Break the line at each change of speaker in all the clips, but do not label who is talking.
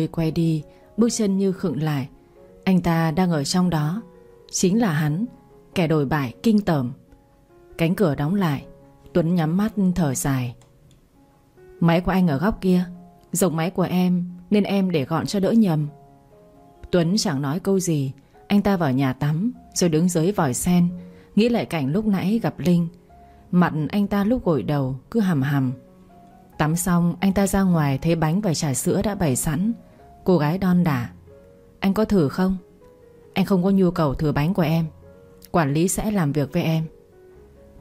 Tôi quay đi, Bước chân như khựng lại. Anh ta đang ở trong đó. Chính là hắn, Kẻ đổi bại kinh tởm. Cánh cửa đóng lại, Tuấn nhắm mắt thở dài. Máy của anh ở góc kia Dòng máy của em Nên em để gọn cho đỡ nhầm. Tuấn chẳng nói câu gì, Anh ta vào nhà tắm Rồi đứng dưới vòi sen, Nghĩ lại cảnh lúc nãy gặp Linh. Mặt anh ta lúc gội đầu cứ hầm hầm Tắm xong, anh ta ra ngoài Thấy bánh và trà sữa đã bày sẵn. Cô gái đon đả. Anh có thử không? Anh không có nhu cầu thử bánh của em. Quản lý sẽ làm việc với em.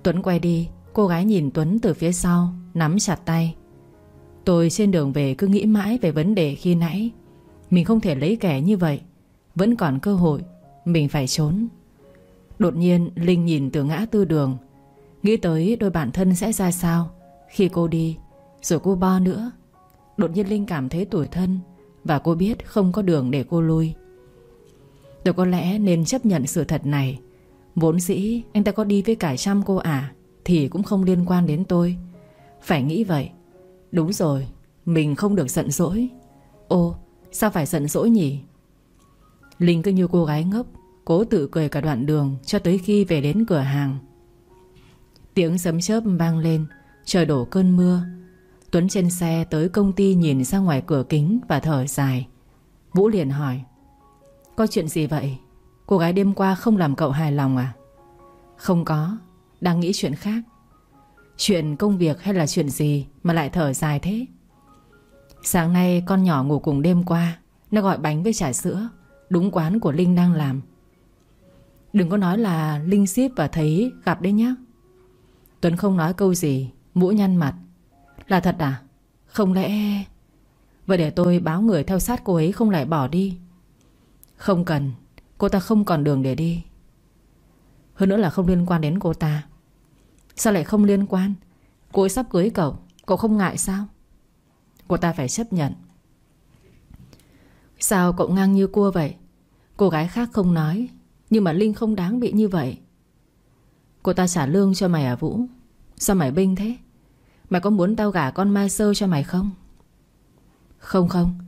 Tuấn quay đi, Cô gái nhìn Tuấn từ phía sau, Nắm chặt tay. Tôi trên đường về cứ nghĩ mãi về vấn đề khi nãy. Mình không thể lấy kẻ như vậy. Vẫn còn cơ hội. Mình phải trốn. Đột nhiên, Linh nhìn từ ngã tư đường. Nghĩ tới đôi bạn thân sẽ ra sao Khi cô đi, Rồi cô bo nữa. Đột nhiên Linh cảm thấy tủi thân. Và cô biết không có đường để cô lui. Tôi có lẽ nên chấp nhận sự thật này. Vốn dĩ, anh ta có đi với cả trăm cô à Thì cũng không liên quan đến tôi. Phải nghĩ vậy. Đúng rồi, Mình không được giận dỗi. Ô, sao phải giận dỗi nhỉ? Linh cứ như cô gái ngốc, Cố tự cười cả đoạn đường Cho tới khi về đến cửa hàng. Tiếng sấm chớp vang lên, Trời đổ cơn mưa. Tuấn trên xe tới công ty nhìn ra ngoài cửa kính Và thở dài. Vũ liền hỏi, Có chuyện gì vậy? Cô gái đêm qua không làm cậu hài lòng à? Không có, Đang nghĩ chuyện khác. Chuyện công việc hay là chuyện gì Mà lại thở dài thế? Sáng nay con nhỏ ngủ cùng đêm qua, Nó gọi bánh với trà sữa, Đúng quán của Linh đang làm. Đừng có nói là Linh ship và thấy gặp đấy nhá. Tuấn không nói câu gì Mũi nhăn mặt. Là thật à? Không lẽ Vậy để tôi báo người theo sát cô ấy không lại bỏ đi. Không cần. Cô ta không còn đường để đi. Hơn nữa là không liên quan đến cô ta. Sao lại không liên quan? Cô ấy sắp cưới cậu. Cậu không ngại sao? Cô ta phải chấp nhận. Sao cậu ngang như cua vậy? Cô gái khác không nói, Nhưng mà Linh không đáng bị như vậy. Cô ta trả lương cho mày à Vũ? Sao mày binh thế? Mày có muốn tao gả con Mai sơ cho mày không? Không không.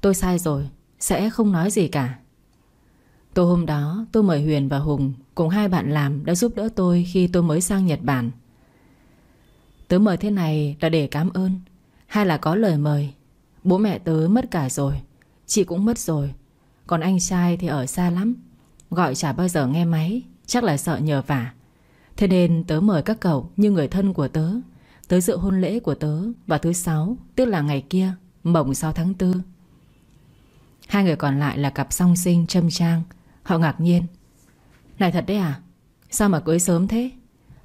Tôi sai rồi. Sẽ không nói gì cả. Tối hôm đó, tôi mời Huyền và Hùng Cùng hai bạn làm đã giúp đỡ tôi Khi tôi mới sang Nhật Bản. Tớ mời thế này là để cảm ơn. Hay là có lời mời. Bố mẹ tớ mất cả rồi. Chị cũng mất rồi. Còn anh trai thì ở xa lắm. Gọi chả bao giờ nghe máy. Chắc là sợ nhờ vả. Thế nên tớ mời các cậu như người thân của tớ. Tới dự hôn lễ của tớ Vào thứ sáu, Tức là ngày kia, mồng 6 tháng 4 Hai người còn lại là cặp song sinh Trâm Trang. Họ ngạc nhiên. Này thật đấy à? Sao mà cưới sớm thế?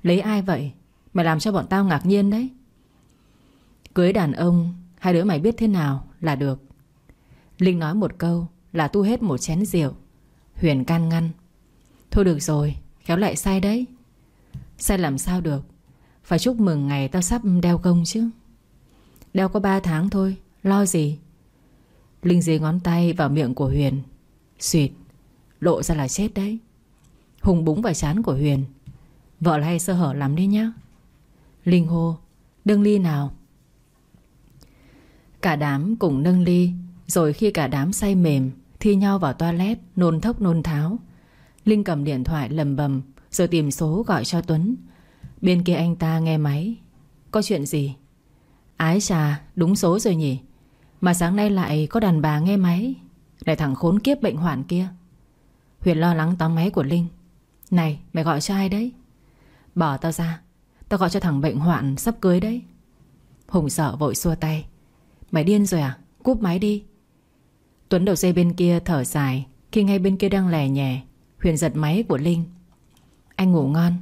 Lấy ai vậy? Mày làm cho bọn tao ngạc nhiên đấy. Cưới đàn ông, Hai đứa mày biết thế nào là được. Linh nói một câu Là tu hết một chén rượu, Huyền can ngăn. Thôi được rồi, Khéo lại sai đấy. Sai làm sao được? Phải chúc mừng ngày tao sắp đeo công chứ. Đeo có 3 tháng thôi, Lo gì? Linh dí ngón tay vào miệng của Huyền. Xuyệt, Lộ ra là chết đấy. Hùng búng vào chán của Huyền. Vợ là hay sơ hở lắm đấy nhá. Linh hô Đừng ly nào. Cả đám cùng nâng ly, Rồi khi cả đám say mềm, Thi nhau vào toilet, nôn thốc nôn tháo. Linh cầm điện thoại lầm bầm, Rồi tìm số gọi cho Tuấn. Bên kia anh ta nghe máy. Có chuyện gì? Ái chà, đúng số rồi nhỉ? Mà sáng nay lại có đàn bà nghe máy. Lại thằng khốn kiếp bệnh hoạn kia. Huyền lo lắng tóm máy của Linh. Này, mày gọi cho ai đấy? Bỏ tao ra. Tao gọi cho thằng bệnh hoạn sắp cưới đấy. Hùng sợ vội xua tay. Mày điên rồi à? Cúp máy đi. Tuấn đầu dây bên kia thở dài. Khi ngay bên kia đang lè nhè, Huyền giật máy của Linh. Anh ngủ ngon.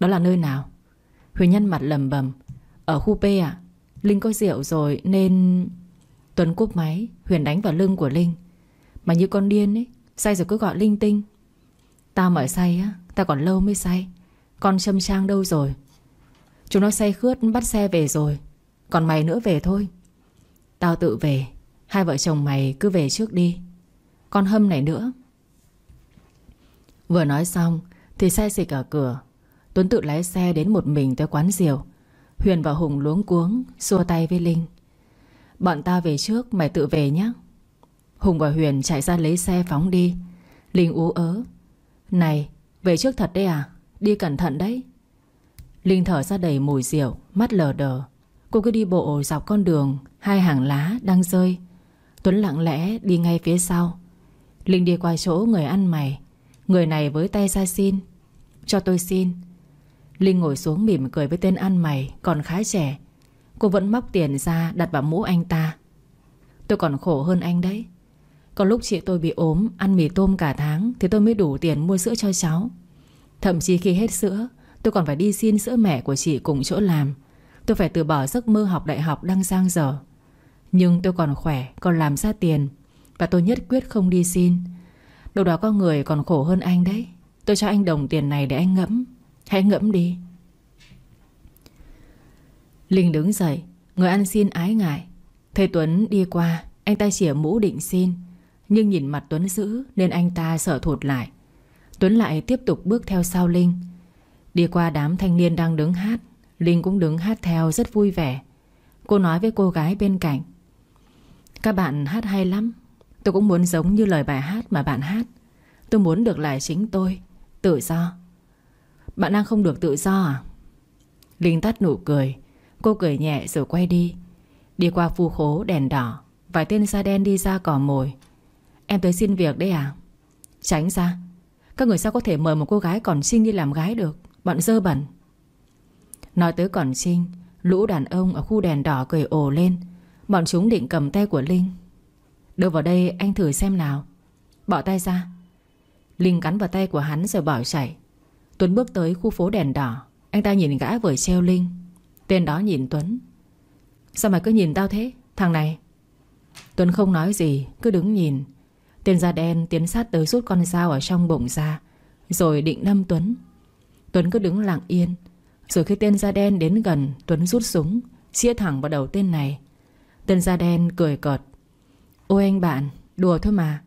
Đó là nơi nào? Huyền nhân mặt lầm bầm Ở khu P à Linh có rượu rồi nên Tuấn cúp máy, Huyền đánh vào lưng của Linh. Mà như con điên ấy, Say rồi cứ gọi linh tinh. Tao mở say á, Tao còn lâu mới say, Con châm trang đâu rồi? Chúng nó say khướt bắt xe về rồi, Còn mày nữa về thôi. Tao tự về, Hai vợ chồng mày cứ về trước đi, Con hâm này nữa. Vừa nói xong Thì xe xịch ở cửa Tuấn tự lái xe đến một mình tới quán rượu. Huyền và Hùng luống cuống, Xua tay với Linh. Bọn ta về trước, mày tự về nhé Hùng và Huyền chạy ra lấy xe phóng đi. Linh ú ớ. Này, về trước thật đấy à? Đi cẩn thận đấy. Linh thở ra đầy mùi rượu, Mắt lờ đờ. Cô cứ đi bộ dọc con đường, Hai hàng lá đang rơi. Tuấn lặng lẽ đi ngay phía sau. Linh đi qua chỗ người ăn mày. Người này với tay ra xin. Cho tôi xin. Linh ngồi xuống mỉm cười với tên ăn mày, Còn khá trẻ. Cô vẫn móc tiền ra đặt vào mũ anh ta. Tôi còn khổ hơn anh đấy. Có lúc chị tôi bị ốm, Ăn mì tôm cả tháng Thì tôi mới đủ tiền mua sữa cho cháu. Thậm chí khi hết sữa, Tôi còn phải đi xin sữa mẹ của chị cùng chỗ làm. Tôi phải từ bỏ giấc mơ học đại học đang sang giờ Nhưng tôi còn khỏe, Còn làm ra tiền. Và tôi nhất quyết không đi xin. Đâu đó có người còn khổ hơn anh đấy. Tôi cho anh đồng tiền này để anh ngẫm. Hãy ngẫm đi. Linh đứng dậy, Người ăn xin ái ngại. Thầy Tuấn đi qua, Anh ta chỉa mũ định xin. Nhưng nhìn mặt Tuấn dữ, Nên anh ta sợ thụt lại. Tuấn lại tiếp tục bước theo sau Linh. Đi qua đám thanh niên đang đứng hát, Linh cũng đứng hát theo rất vui vẻ. Cô nói với cô gái bên cạnh, Các bạn hát hay lắm. Tôi cũng muốn giống như lời bài hát mà bạn hát. Tôi muốn được lại chính tôi, Tự do. Bạn đang không được tự do à? Linh tắt nụ cười. Cô cười nhẹ rồi quay đi. Đi qua phu khố đèn đỏ, Vài tên da đen đi ra cỏ mồi. Em tới xin việc đấy à? Tránh ra. Các người sao có thể mời một cô gái còn xinh đi làm gái được? Bọn dơ bẩn. Nói tới còn xinh, Lũ đàn ông ở khu đèn đỏ cười ồ lên. Bọn chúng định cầm tay của Linh. Đưa vào đây anh thử xem nào. Bỏ tay ra. Linh cắn vào tay của hắn rồi bỏ chạy. Tuấn bước tới khu phố đèn đỏ. Anh ta nhìn gã vừa treo Linh Tên đó nhìn Tuấn. Sao mày cứ nhìn tao thế? Thằng này. Tuấn không nói gì, Cứ đứng nhìn. Tên da đen tiến sát tới rút con dao ở trong bụng ra, Rồi định đâm Tuấn. Tuấn cứ đứng lặng yên. Rồi khi tên da đen đến gần, Tuấn rút súng Xia thẳng vào đầu tên này. Tên da đen cười cợt. Ôi anh bạn, Đùa thôi mà.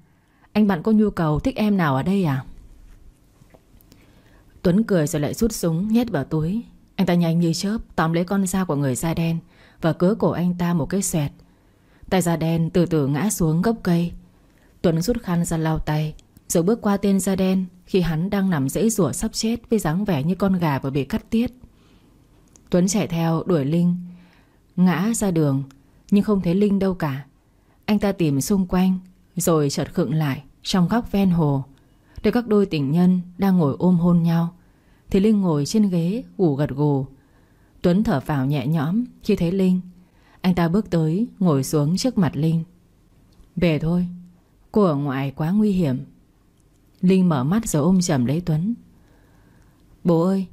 Anh bạn có nhu cầu thích em nào ở đây à? Tuấn cười rồi lại rút súng, nhét vào túi. Anh ta nhanh như chớp Tóm lấy con dao của người da đen Và cứa cổ anh ta một cái xoẹt. Tay da đen từ từ ngã xuống gốc cây. Tuấn rút khăn ra lau tay, Rồi bước qua tên da đen Khi hắn đang nằm dãy rủa sắp chết Với dáng vẻ như con gà vừa bị cắt tiết. Tuấn chạy theo đuổi Linh, Ngã ra đường, Nhưng không thấy Linh đâu cả. Anh ta tìm xung quanh, Rồi chợt khựng lại Trong góc ven hồ. Để các đôi tình nhân đang ngồi ôm hôn nhau. Thì Linh ngồi trên ghế ngủ gật gù. Tuấn thở phào nhẹ nhõm Khi thấy Linh. Anh ta bước tới, ngồi xuống trước mặt Linh. Về thôi, Cô ở ngoài quá nguy hiểm. Linh mở mắt rồi ôm chầm lấy Tuấn. Bố ơi,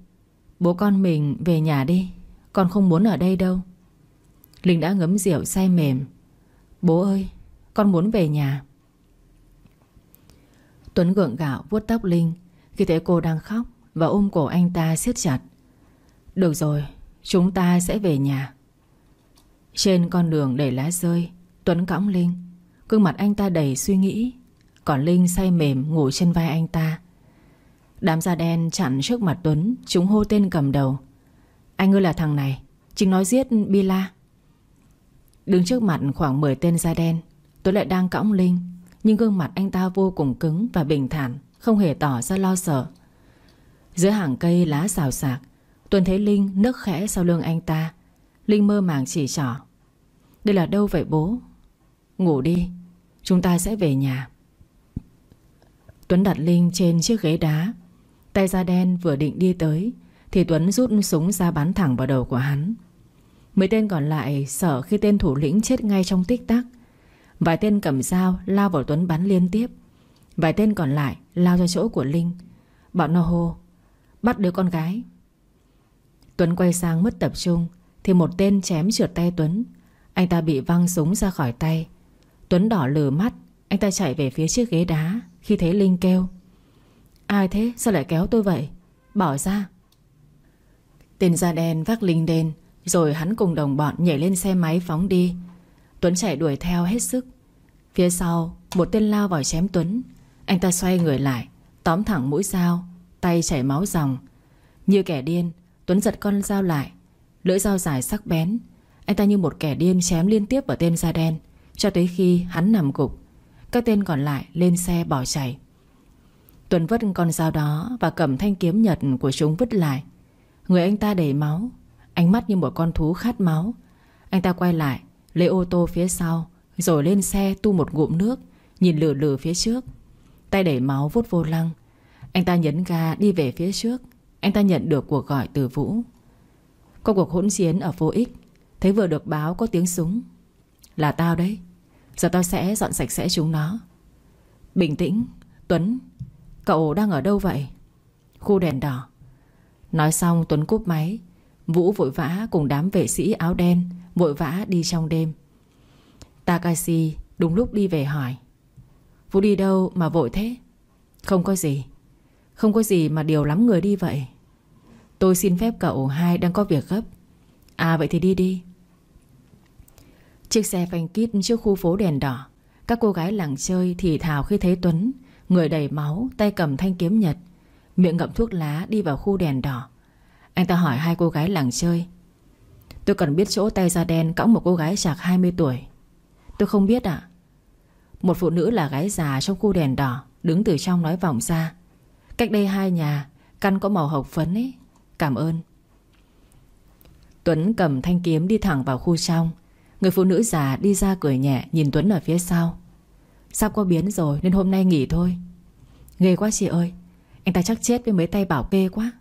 Bố con mình về nhà đi. Con không muốn ở đây đâu. Linh đã ngấm rượu say mềm. Bố ơi, Con muốn về nhà. Tuấn gượng gạo, vuốt tóc Linh. Khi thấy cô đang khóc Và ôm cổ anh ta siết chặt. Được rồi, Chúng ta sẽ về nhà. Trên con đường đầy lá rơi, Tuấn cõng Linh. Cương mặt anh ta đầy suy nghĩ, Còn Linh say mềm ngủ trên vai anh ta. Đám da đen chặn trước mặt Tuấn, Chúng hô tên cầm đầu. Anh ơi là thằng này, Chính nói giết Bila Đứng trước mặt khoảng 10 tên da đen, Tuấn lại đang cõng Linh. Nhưng gương mặt anh ta vô cùng cứng và bình thản, Không hề tỏ ra lo sợ. Giữa hàng cây lá xào xạc, Tuấn thấy Linh nức khẽ sau lưng anh ta. Linh mơ màng chỉ trỏ. Đây là đâu vậy bố? Ngủ đi, Chúng ta sẽ về nhà. Tuấn đặt Linh trên chiếc ghế đá. Tay da đen vừa định đi tới, Thì Tuấn rút súng ra bắn thẳng vào đầu của hắn. Mấy tên còn lại sợ khi tên thủ lĩnh chết ngay trong tích tắc Vài tên cầm dao lao vào Tuấn bắn liên tiếp. Vài tên còn lại lao ra chỗ của Linh. Bọn nó hô, Bắt đứa con gái. Tuấn quay sang mất tập trung, Thì một tên chém trượt tay Tuấn. Anh ta bị văng súng ra khỏi tay. Tuấn đỏ lừ mắt, Anh ta chạy về phía chiếc ghế đá Khi thấy Linh kêu. Ai thế? Sao lại kéo tôi vậy? Bỏ ra. Tên da đen vác Linh đen Rồi hắn cùng đồng bọn nhảy lên xe máy phóng đi. Tuấn chạy đuổi theo hết sức. Phía sau, Một tên lao vào chém Tuấn. Anh ta xoay người lại, Tóm thẳng mũi dao, Tay chảy máu ròng Như kẻ điên, Tuấn giật con dao lại. Lưỡi dao dài sắc bén. Anh ta như một kẻ điên chém liên tiếp vào tên da đen, Cho tới khi hắn nằm gục. Các tên còn lại lên xe bỏ chạy. Tuấn vứt con dao đó Và cầm thanh kiếm nhật của chúng vứt lại. Người anh ta đầy máu, Ánh mắt như một con thú khát máu. Anh ta quay lại Lấy ô tô phía sau, Rồi lên xe tu một ngụm nước, Nhìn lửa lửa phía trước. Tay đẩy máu vút vô lăng. Anh ta nhấn ga đi về phía trước. Anh ta nhận được cuộc gọi từ Vũ. Có cuộc hỗn chiến ở vô ích Thấy vừa được báo có tiếng súng. Là tao đấy. Giờ tao sẽ dọn sạch sẽ chúng nó. Bình tĩnh, Tuấn, Cậu đang ở đâu vậy? Khu đèn đỏ. Nói xong, Tuấn cúp máy. Vũ vội vã cùng đám vệ sĩ áo đen, Vội vã đi trong đêm. Takashi đúng lúc đi về hỏi, Vũ đi đâu mà vội thế? Không có gì, Không có gì mà điều lắm người đi vậy. Tôi xin phép cậu hai đang có việc gấp. À vậy thì đi đi. Chiếc xe phanh kít trước khu phố đèn đỏ, Các cô gái làng chơi thì thào khi thấy Tuấn, Người đầy máu, Tay cầm thanh kiếm nhật, Miệng ngậm thuốc lá đi vào khu đèn đỏ. Anh ta hỏi hai cô gái làng chơi. Tôi cần biết chỗ tay da đen Cõng một cô gái chạc 20 tuổi. Tôi không biết ạ. Một phụ nữ là gái già trong khu đèn đỏ, Đứng từ trong nói vọng ra. Cách đây hai nhà, Căn có màu hồng phấn ấy. Cảm ơn. Tuấn cầm thanh kiếm đi thẳng vào khu trong. Người phụ nữ già đi ra cười nhẹ, Nhìn Tuấn ở phía sau. Sắp có biến rồi, nên hôm nay nghỉ thôi. Ghê quá chị ơi. Anh ta chắc chết với mấy tay bảo kê quá.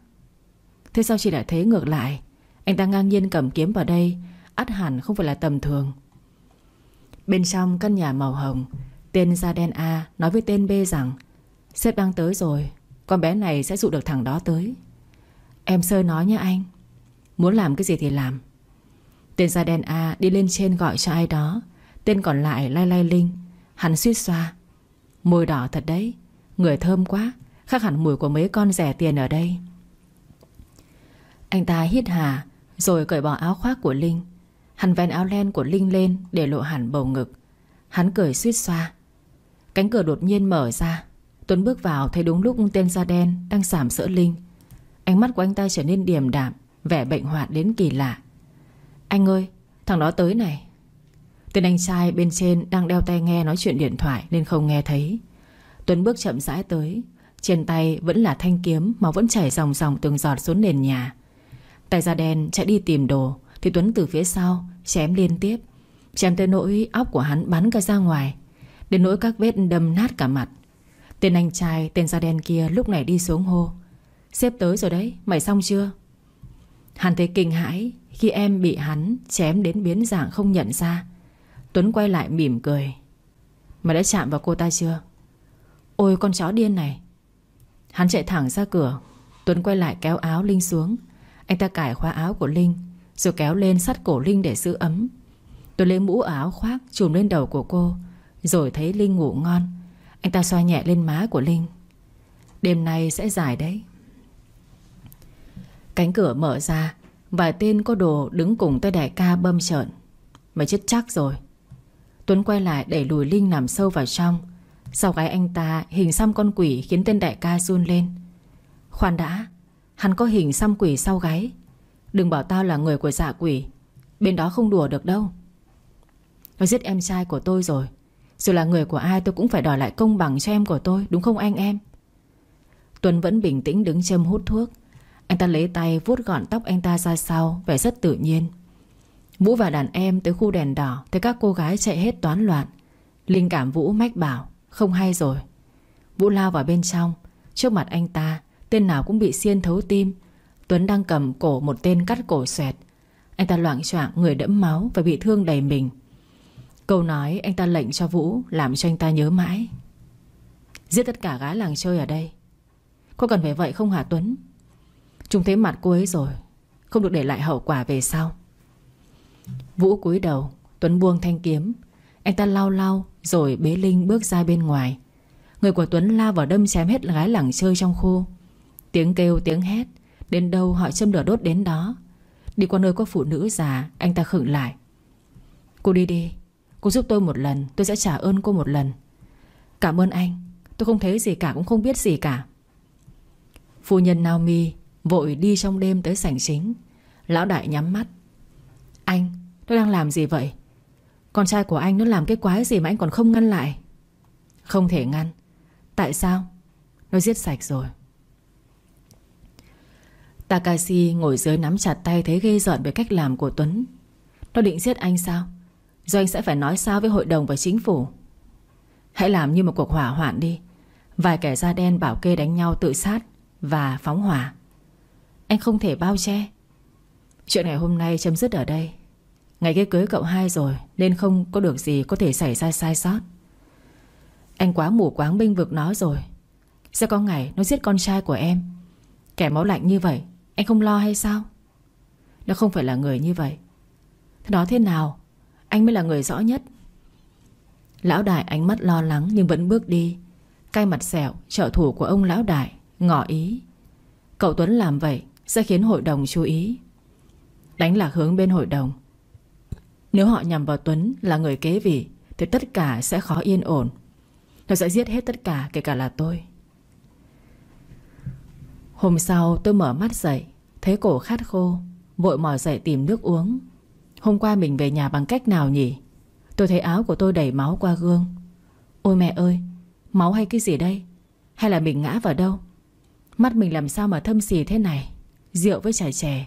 Thế sao chị lại thế ngược lại? Anh ta ngang nhiên cầm kiếm vào đây. Ắt hẳn không phải là tầm thường. Bên trong căn nhà màu hồng, Tên da đen A nói với tên B rằng, Sếp đang tới rồi, Con bé này sẽ dụ được thằng đó tới. Em sơ nói nha anh. Muốn làm cái gì thì làm. Tên da đen A đi lên trên gọi cho ai đó. Tên còn lại lai lai linh, Hắn suýt xoa. Môi đỏ thật đấy, Người thơm quá, Khác hẳn mùi của mấy con rẻ tiền ở đây. Anh ta hít hà, Rồi cởi bỏ áo khoác của Linh. Hắn vén áo len của Linh lên Để lộ hẳn bầu ngực. Hắn cười suýt xoa. Cánh cửa đột nhiên mở ra. Tuấn bước vào thấy đúng lúc tên da đen Đang sảm sỡ Linh. Ánh mắt của anh ta trở nên điềm đạm, Vẻ bệnh hoạn đến kỳ lạ. Anh ơi, thằng đó tới này. Tên anh trai bên trên đang đeo tai nghe nói chuyện điện thoại Nên không nghe thấy. Tuấn bước chậm rãi tới. Trên tay vẫn là thanh kiếm Mà vẫn chảy dòng dòng từng giọt xuống nền nhà. Tay da đen chạy đi tìm đồ, Thì Tuấn từ phía sau chém liên tiếp. Chém tới nỗi óc của hắn bắn cả ra ngoài, Đến nỗi các vết đâm nát cả mặt. Tên anh trai, tên da đen kia lúc này đi xuống hô Xếp tới rồi đấy, Mày xong chưa? Hắn thấy kinh hãi Khi em bị hắn chém đến biến dạng không nhận ra. Tuấn quay lại mỉm cười, Mày đã chạm vào cô ta chưa? Ôi, con chó điên này. Hắn chạy thẳng ra cửa. Tuấn quay lại kéo áo Linh xuống. Anh ta cải khóa áo của Linh, Rồi kéo lên sắt cổ Linh để giữ ấm. Tuấn lấy mũ áo khoác Trùm lên đầu của cô, Rồi thấy Linh ngủ ngon. Anh ta xoa nhẹ lên má của Linh. Đêm nay sẽ dài đấy. Cánh cửa mở ra Vài tên có đồ đứng cùng tay đại ca bơm trợn. Mày chết chắc rồi. Tuấn quay lại đẩy lùi Linh nằm sâu vào trong. Sau gái anh ta hình xăm con quỷ Khiến tên đại ca run lên. Khoan đã Hắn có hình xăm quỷ sau gáy Đừng bảo tao là người của giả quỷ. Bên đó không đùa được đâu. Nó giết em trai của tôi rồi. Dù là người của ai, tôi cũng phải đòi lại công bằng cho em của tôi, Đúng không anh em? Tuấn vẫn bình tĩnh đứng châm hút thuốc. Anh ta lấy tay vuốt gọn tóc anh ta ra sau, Vẻ rất tự nhiên. Vũ và đàn em tới khu đèn đỏ, Thấy các cô gái chạy hết toán loạn. Linh cảm Vũ mách bảo, Không hay rồi. Vũ lao vào bên trong. Trước mặt anh ta Tên nào cũng bị xiên thấu tim. Tuấn đang cầm cổ một tên cắt cổ xoẹt Anh ta loạn choạng, người đẫm máu Và bị thương đầy mình. Câu nói anh ta lệnh cho Vũ Làm cho anh ta nhớ mãi. Giết tất cả gái làng chơi ở đây. Có cần phải vậy không hả Tuấn? Chúng thấy mặt cô ấy rồi, Không được để lại hậu quả về sau. Vũ cúi đầu, Tuấn buông thanh kiếm. Anh ta lau lau, Rồi bế Linh bước ra bên ngoài. Người của Tuấn lao vào đâm chém hết gái lẳng chơi trong khu Tiếng kêu, tiếng hét. Đến đâu họ châm lửa đốt đến đó. Đi qua nơi có phụ nữ già, Anh ta khựng lại. Cô đi đi. Cô giúp tôi một lần, Tôi sẽ trả ơn cô một lần. Cảm ơn anh. Tôi không thấy gì cả, cũng không biết gì cả. Phu nhân Naomi Vội đi trong đêm tới sảnh chính. Lão đại nhắm mắt. Anh, Tôi đang làm gì vậy? Con trai của anh nó làm cái quái gì mà anh còn không ngăn lại? Không thể ngăn. Tại sao? Nó giết sạch rồi. Takashi ngồi dưới nắm chặt tay Thấy ghê giận về cách làm của Tuấn. Nó định giết anh sao? Rồi anh sẽ phải nói sao với hội đồng và chính phủ? Hãy làm như một cuộc hỏa hoạn đi. Vài kẻ da đen bảo kê đánh nhau tự sát Và phóng hỏa. Anh không thể bao che. Chuyện ngày hôm nay chấm dứt ở đây. Ngày cái cưới cậu hai rồi, Nên không có được gì có thể xảy ra sai sót. Anh quá mù quáng binh vực nó rồi. Sẽ có ngày nó giết con trai của em. Kẻ máu lạnh như vậy anh không lo hay sao? Nó không phải là người như vậy. Thế đó thế nào? Anh mới là người rõ nhất. Lão đại ánh mắt lo lắng nhưng vẫn bước đi. Cay mặt sẹo, trợ thủ của ông lão đại, Ngỏ ý. Cậu Tuấn làm vậy sẽ khiến hội đồng chú ý. Đánh lạc hướng bên hội đồng. Nếu họ nhằm vào Tuấn là người kế vị, Thì tất cả sẽ khó yên ổn. Nó sẽ giết hết tất cả kể cả là tôi. Hôm sau tôi mở mắt dậy, Thấy cổ khát khô, Vội mò dậy tìm nước uống. Hôm qua mình về nhà bằng cách nào nhỉ? Tôi thấy áo của tôi đầy máu qua gương. Ôi mẹ ơi, Máu hay cái gì đây? Hay là mình ngã vào đâu? Mắt mình làm sao mà thâm xì thế này? Rượu với chải chè.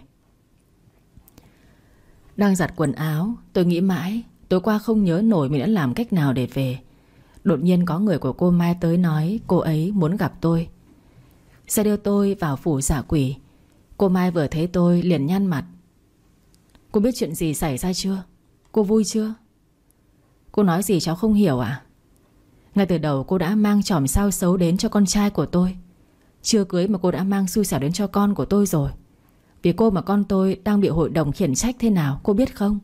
Đang giặt quần áo, Tôi nghĩ mãi, Tối qua không nhớ nổi mình đã làm cách nào để về. Đột nhiên có người của cô Mai tới nói Cô ấy muốn gặp tôi. Sẽ đưa tôi vào phủ giả quỷ. Cô Mai vừa thấy tôi liền nhăn mặt. Cô biết chuyện gì xảy ra chưa? Cô vui chưa? Cô nói gì cháu không hiểu à Ngay từ đầu cô đã mang tròm sao xấu đến cho con trai của tôi. Chưa cưới mà cô đã mang xui xẻo đến cho con của tôi rồi. Vì cô mà con tôi đang bị hội đồng khiển trách thế nào, Cô biết không?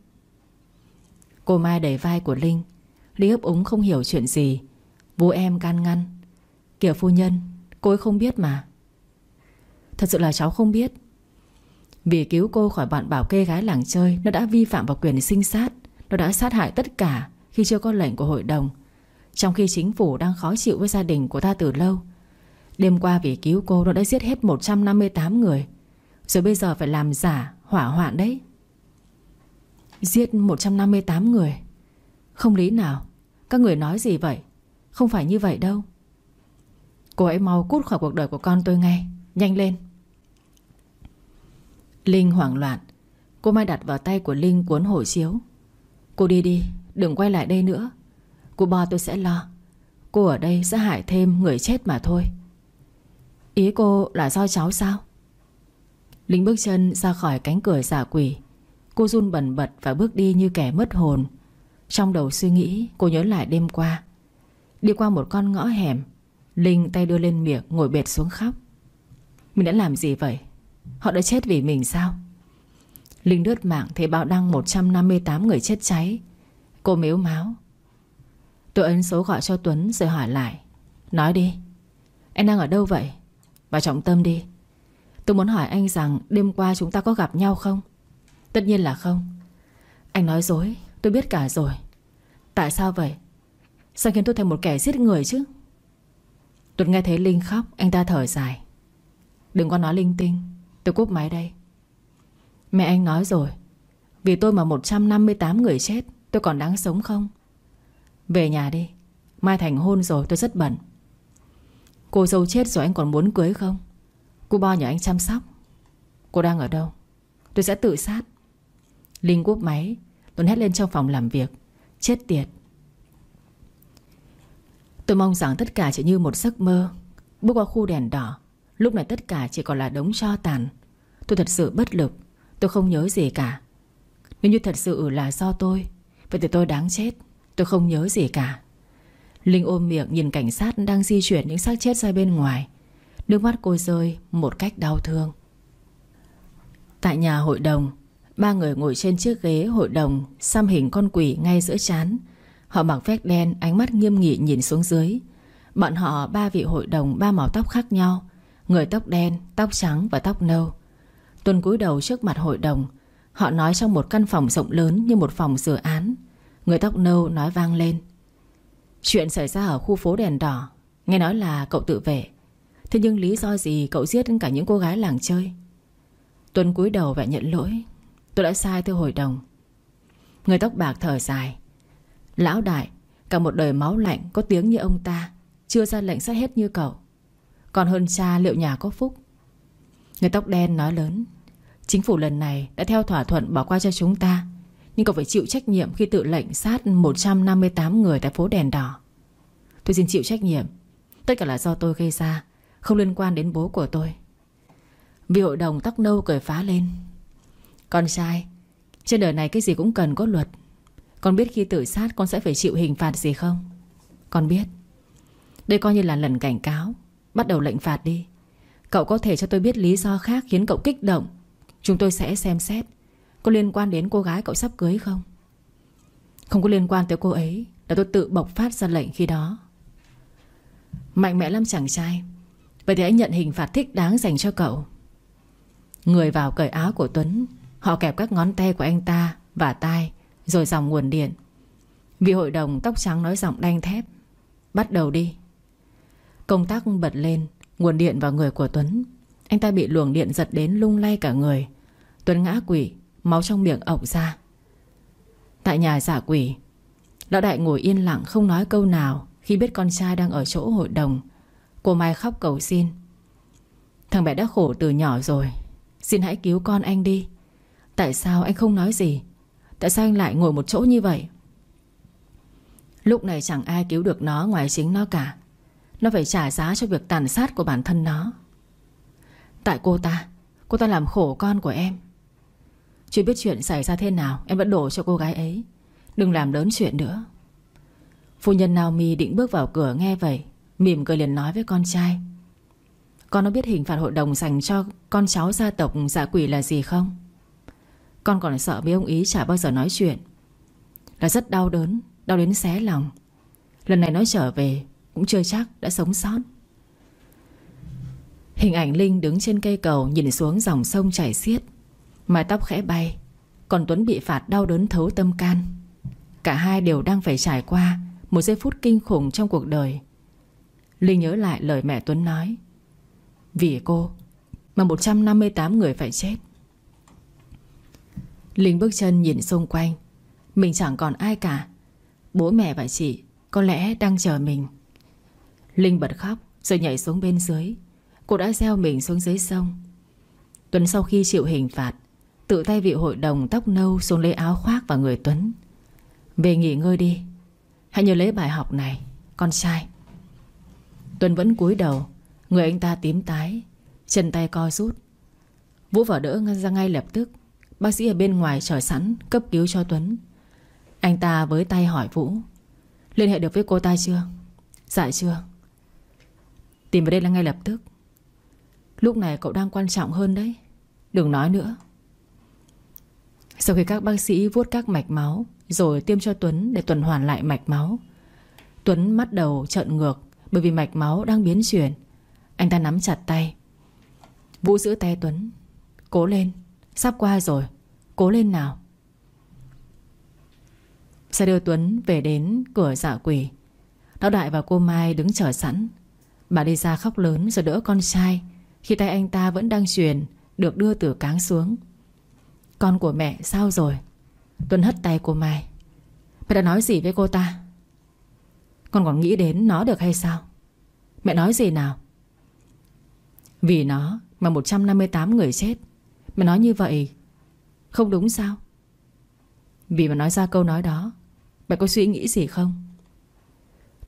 Cô Mai đẩy vai của Linh. Linh ấp úng không hiểu chuyện gì. Bố em can ngăn. Kiểu phu nhân, Cô ấy không biết mà. Thật sự là cháu không biết. Vì cứu cô khỏi bọn bảo kê gái làng chơi, Nó đã vi phạm vào quyền sinh sát. Nó đã sát hại tất cả Khi chưa có lệnh của hội đồng. Trong khi chính phủ đang khó chịu với gia đình của ta từ lâu. Đêm qua vì cứu cô, Nó đã giết hết 158 người. Rồi bây giờ phải làm giả, hỏa hoạn đấy. Giết 158 người. Không lý nào. Các người nói gì vậy? Không phải như vậy đâu. Cô ấy mau cút khỏi cuộc đời của con tôi ngay. Nhanh lên. Linh hoảng loạn. Cô Mai đặt vào tay của Linh cuốn hồi chiếu Cô đi đi, Đừng quay lại đây nữa. Cô bo tôi sẽ lo. Cô ở đây sẽ hại thêm người chết mà thôi. Ý cô là do cháu sao? Linh bước chân ra khỏi cánh cửa giả quỷ. Cô run bần bật và bước đi như kẻ mất hồn. Trong đầu suy nghĩ, Cô nhớ lại đêm qua. Đi qua một con ngõ hẻm, Linh tay đưa lên miệng ngồi bệt xuống khóc. Mình đã làm gì vậy? Họ đã chết vì mình sao? Linh đứt mạng thấy báo đăng 158 người chết cháy. Cô mếu máu. Tôi ấn số gọi cho Tuấn rồi hỏi lại. Nói đi. Anh đang ở đâu vậy? Vào trọng tâm đi. Tôi muốn hỏi anh rằng đêm qua chúng ta có gặp nhau không? Tất nhiên là không. Anh nói dối. Tôi biết cả rồi. Tại sao vậy? Sao khiến tôi thành một kẻ giết người chứ? Tuấn nghe thấy Linh khóc. Anh ta thở dài. Đừng có nói linh tinh. Tôi cúp máy đây. Mẹ anh nói rồi. Vì tôi mà 158 người chết, Tôi còn đáng sống không? Về nhà đi. Mai thành hôn rồi, tôi rất bận. Cô dâu chết rồi anh còn muốn cưới không? Cô bo nhờ anh chăm sóc. Cô đang ở đâu? Tôi sẽ tự sát. Linh cúp máy. Tuấn hét lên trong phòng làm việc. Chết tiệt. Tôi mong rằng tất cả chỉ như một giấc mơ, Bước qua khu đèn đỏ. Lúc này tất cả chỉ còn là đống cho tàn. Tôi thật sự bất lực. Tôi không nhớ gì cả. Nếu như thật sự là do tôi, Vậy thì tôi đáng chết. Tôi không nhớ gì cả. Linh ôm miệng nhìn cảnh sát đang di chuyển những xác chết ra bên ngoài. Nước mắt cô rơi một cách đau thương. Tại nhà hội đồng, Ba người ngồi trên chiếc ghế hội đồng Xăm hình con quỷ ngay giữa chán Họ mặc vest đen, Ánh mắt nghiêm nghị nhìn xuống dưới. Bọn họ ba vị hội đồng Ba màu tóc khác nhau. Người tóc đen, tóc trắng và tóc nâu. Tuân cúi đầu trước mặt hội đồng. Họ nói trong một căn phòng rộng lớn Như một phòng xử án. Người tóc nâu nói vang lên. Chuyện xảy ra ở khu phố đèn đỏ. Nghe nói là cậu tự vệ. Thế nhưng lý do gì cậu giết cả những cô gái làng chơi? Tuân cúi đầu và nhận lỗi. Tôi đã sai thưa hội đồng. Người tóc bạc thở dài. Lão đại Cả một đời máu lạnh Có tiếng như ông ta. Chưa ra lệnh sát hết như cậu. Còn hơn cha, liệu nhà có phúc? Người tóc đen nói lớn, Chính phủ lần này đã theo thỏa thuận bỏ qua cho chúng ta, Nhưng cậu phải chịu trách nhiệm Khi tự lệnh sát 158 người tại phố đèn đỏ. Tôi xin chịu trách nhiệm. Tất cả là do tôi gây ra, Không liên quan đến bố của tôi. Vì hội đồng tóc nâu cởi phá lên. Con trai, Trên đời này cái gì cũng cần có luật. Con biết khi tự sát con sẽ phải chịu hình phạt gì không? Con biết. Đây coi như là lần cảnh cáo. Bắt đầu lệnh phạt đi. Cậu có thể cho tôi biết lý do khác khiến cậu kích động. Chúng tôi sẽ xem xét. Có liên quan đến cô gái cậu sắp cưới không? Không có liên quan tới cô ấy, Là tôi tự bộc phát ra lệnh khi đó. Mạnh mẽ lắm chàng trai. Vậy thì anh nhận hình phạt thích đáng dành cho cậu. Người vào cởi áo của Tuấn, Họ kẹp các ngón tay của anh ta Và tai, Rồi dòng nguồn điện. Vị hội đồng tóc trắng nói giọng đanh thép, Bắt đầu đi. Công tác bật lên, Nguồn điện vào người của Tuấn. Anh ta bị luồng điện giật đến lung lay cả người. Tuấn ngã quỷ Máu trong miệng ọc ra. Tại nhà giả quỷ, Lão đại ngồi yên lặng không nói câu nào Khi biết con trai đang ở chỗ hội đồng. Cô Mai khóc cầu xin. Thằng bé đã khổ từ nhỏ rồi, Xin hãy cứu con anh đi. Tại sao anh không nói gì? Tại sao anh lại ngồi một chỗ như vậy? Lúc này chẳng ai cứu được nó ngoài chính nó cả. Nó phải trả giá cho việc tàn sát của bản thân nó. Tại cô ta Cô ta làm khổ con của em. Chưa biết chuyện xảy ra thế nào, Em vẫn đổ cho cô gái ấy. Đừng làm lớn chuyện nữa. Phu nhân Naomi định bước vào cửa nghe vậy, Mỉm cười liền nói với con trai. Con nó biết hình phạt hội đồng dành cho Con cháu gia tộc dạ quỷ là gì không? Con còn sợ với ông ý chả bao giờ nói chuyện. Là rất đau đớn, Đau đến xé lòng. Lần này nó trở về cũng chưa chắc đã sống sót. Hình ảnh Linh đứng trên cây cầu Nhìn xuống dòng sông chảy xiết. Mái tóc khẽ bay, Còn Tuấn bị phạt đau đớn thấu tâm can. Cả hai đều đang phải trải qua Một giây phút kinh khủng trong cuộc đời. Linh nhớ lại lời mẹ Tuấn nói, Vì cô Mà 158 người phải chết. Linh bước chân nhìn xung quanh, Mình chẳng còn ai cả. Bố mẹ và chị Có lẽ đang chờ mình. Linh bật khóc, rồi nhảy xuống bên dưới. Cô đã gieo mình xuống dưới sông. Tuấn sau khi chịu hình phạt, Tự tay vị hội đồng tóc nâu xuống lấy áo khoác vào người Tuấn. Về nghỉ ngơi đi, Hãy nhớ lấy bài học này, Con trai. Tuấn vẫn cúi đầu, Người anh ta tím tái, Chân tay co rút. Vũ vào đỡ ra ngay lập tức, Bác sĩ ở bên ngoài chờ sẵn, cấp cứu cho Tuấn. Anh ta với tay hỏi Vũ, Liên hệ được với cô ta chưa? Dạ chưa. Tìm về đây là ngay lập tức. Lúc này cậu đang quan trọng hơn đấy. Đừng nói nữa. Sau khi các bác sĩ vuốt các mạch máu, Rồi tiêm cho Tuấn để tuần hoàn lại mạch máu, Tuấn mắt đầu trợn ngược Bởi vì mạch máu đang biến chuyển. Anh ta nắm chặt tay. Vũ giữ tay Tuấn. Cố lên. Sắp qua rồi. Cố lên nào. Xe đưa Tuấn về đến cửa dạ quỷ. Lão Đại và cô Mai đứng chờ sẵn. Bà đi ra khóc lớn rồi đỡ con trai. Khi tay anh ta vẫn đang truyền, Được đưa từ cáng xuống. Con của mẹ sao rồi? Tuấn hất tay cô Mai. Mẹ đã nói gì với cô ta? Con còn nghĩ đến nó được hay sao? Mẹ nói gì nào? Vì nó mà 158 người chết. Mẹ nói như vậy, Không đúng sao? Vì mà nói ra câu nói đó, Mẹ có suy nghĩ gì không?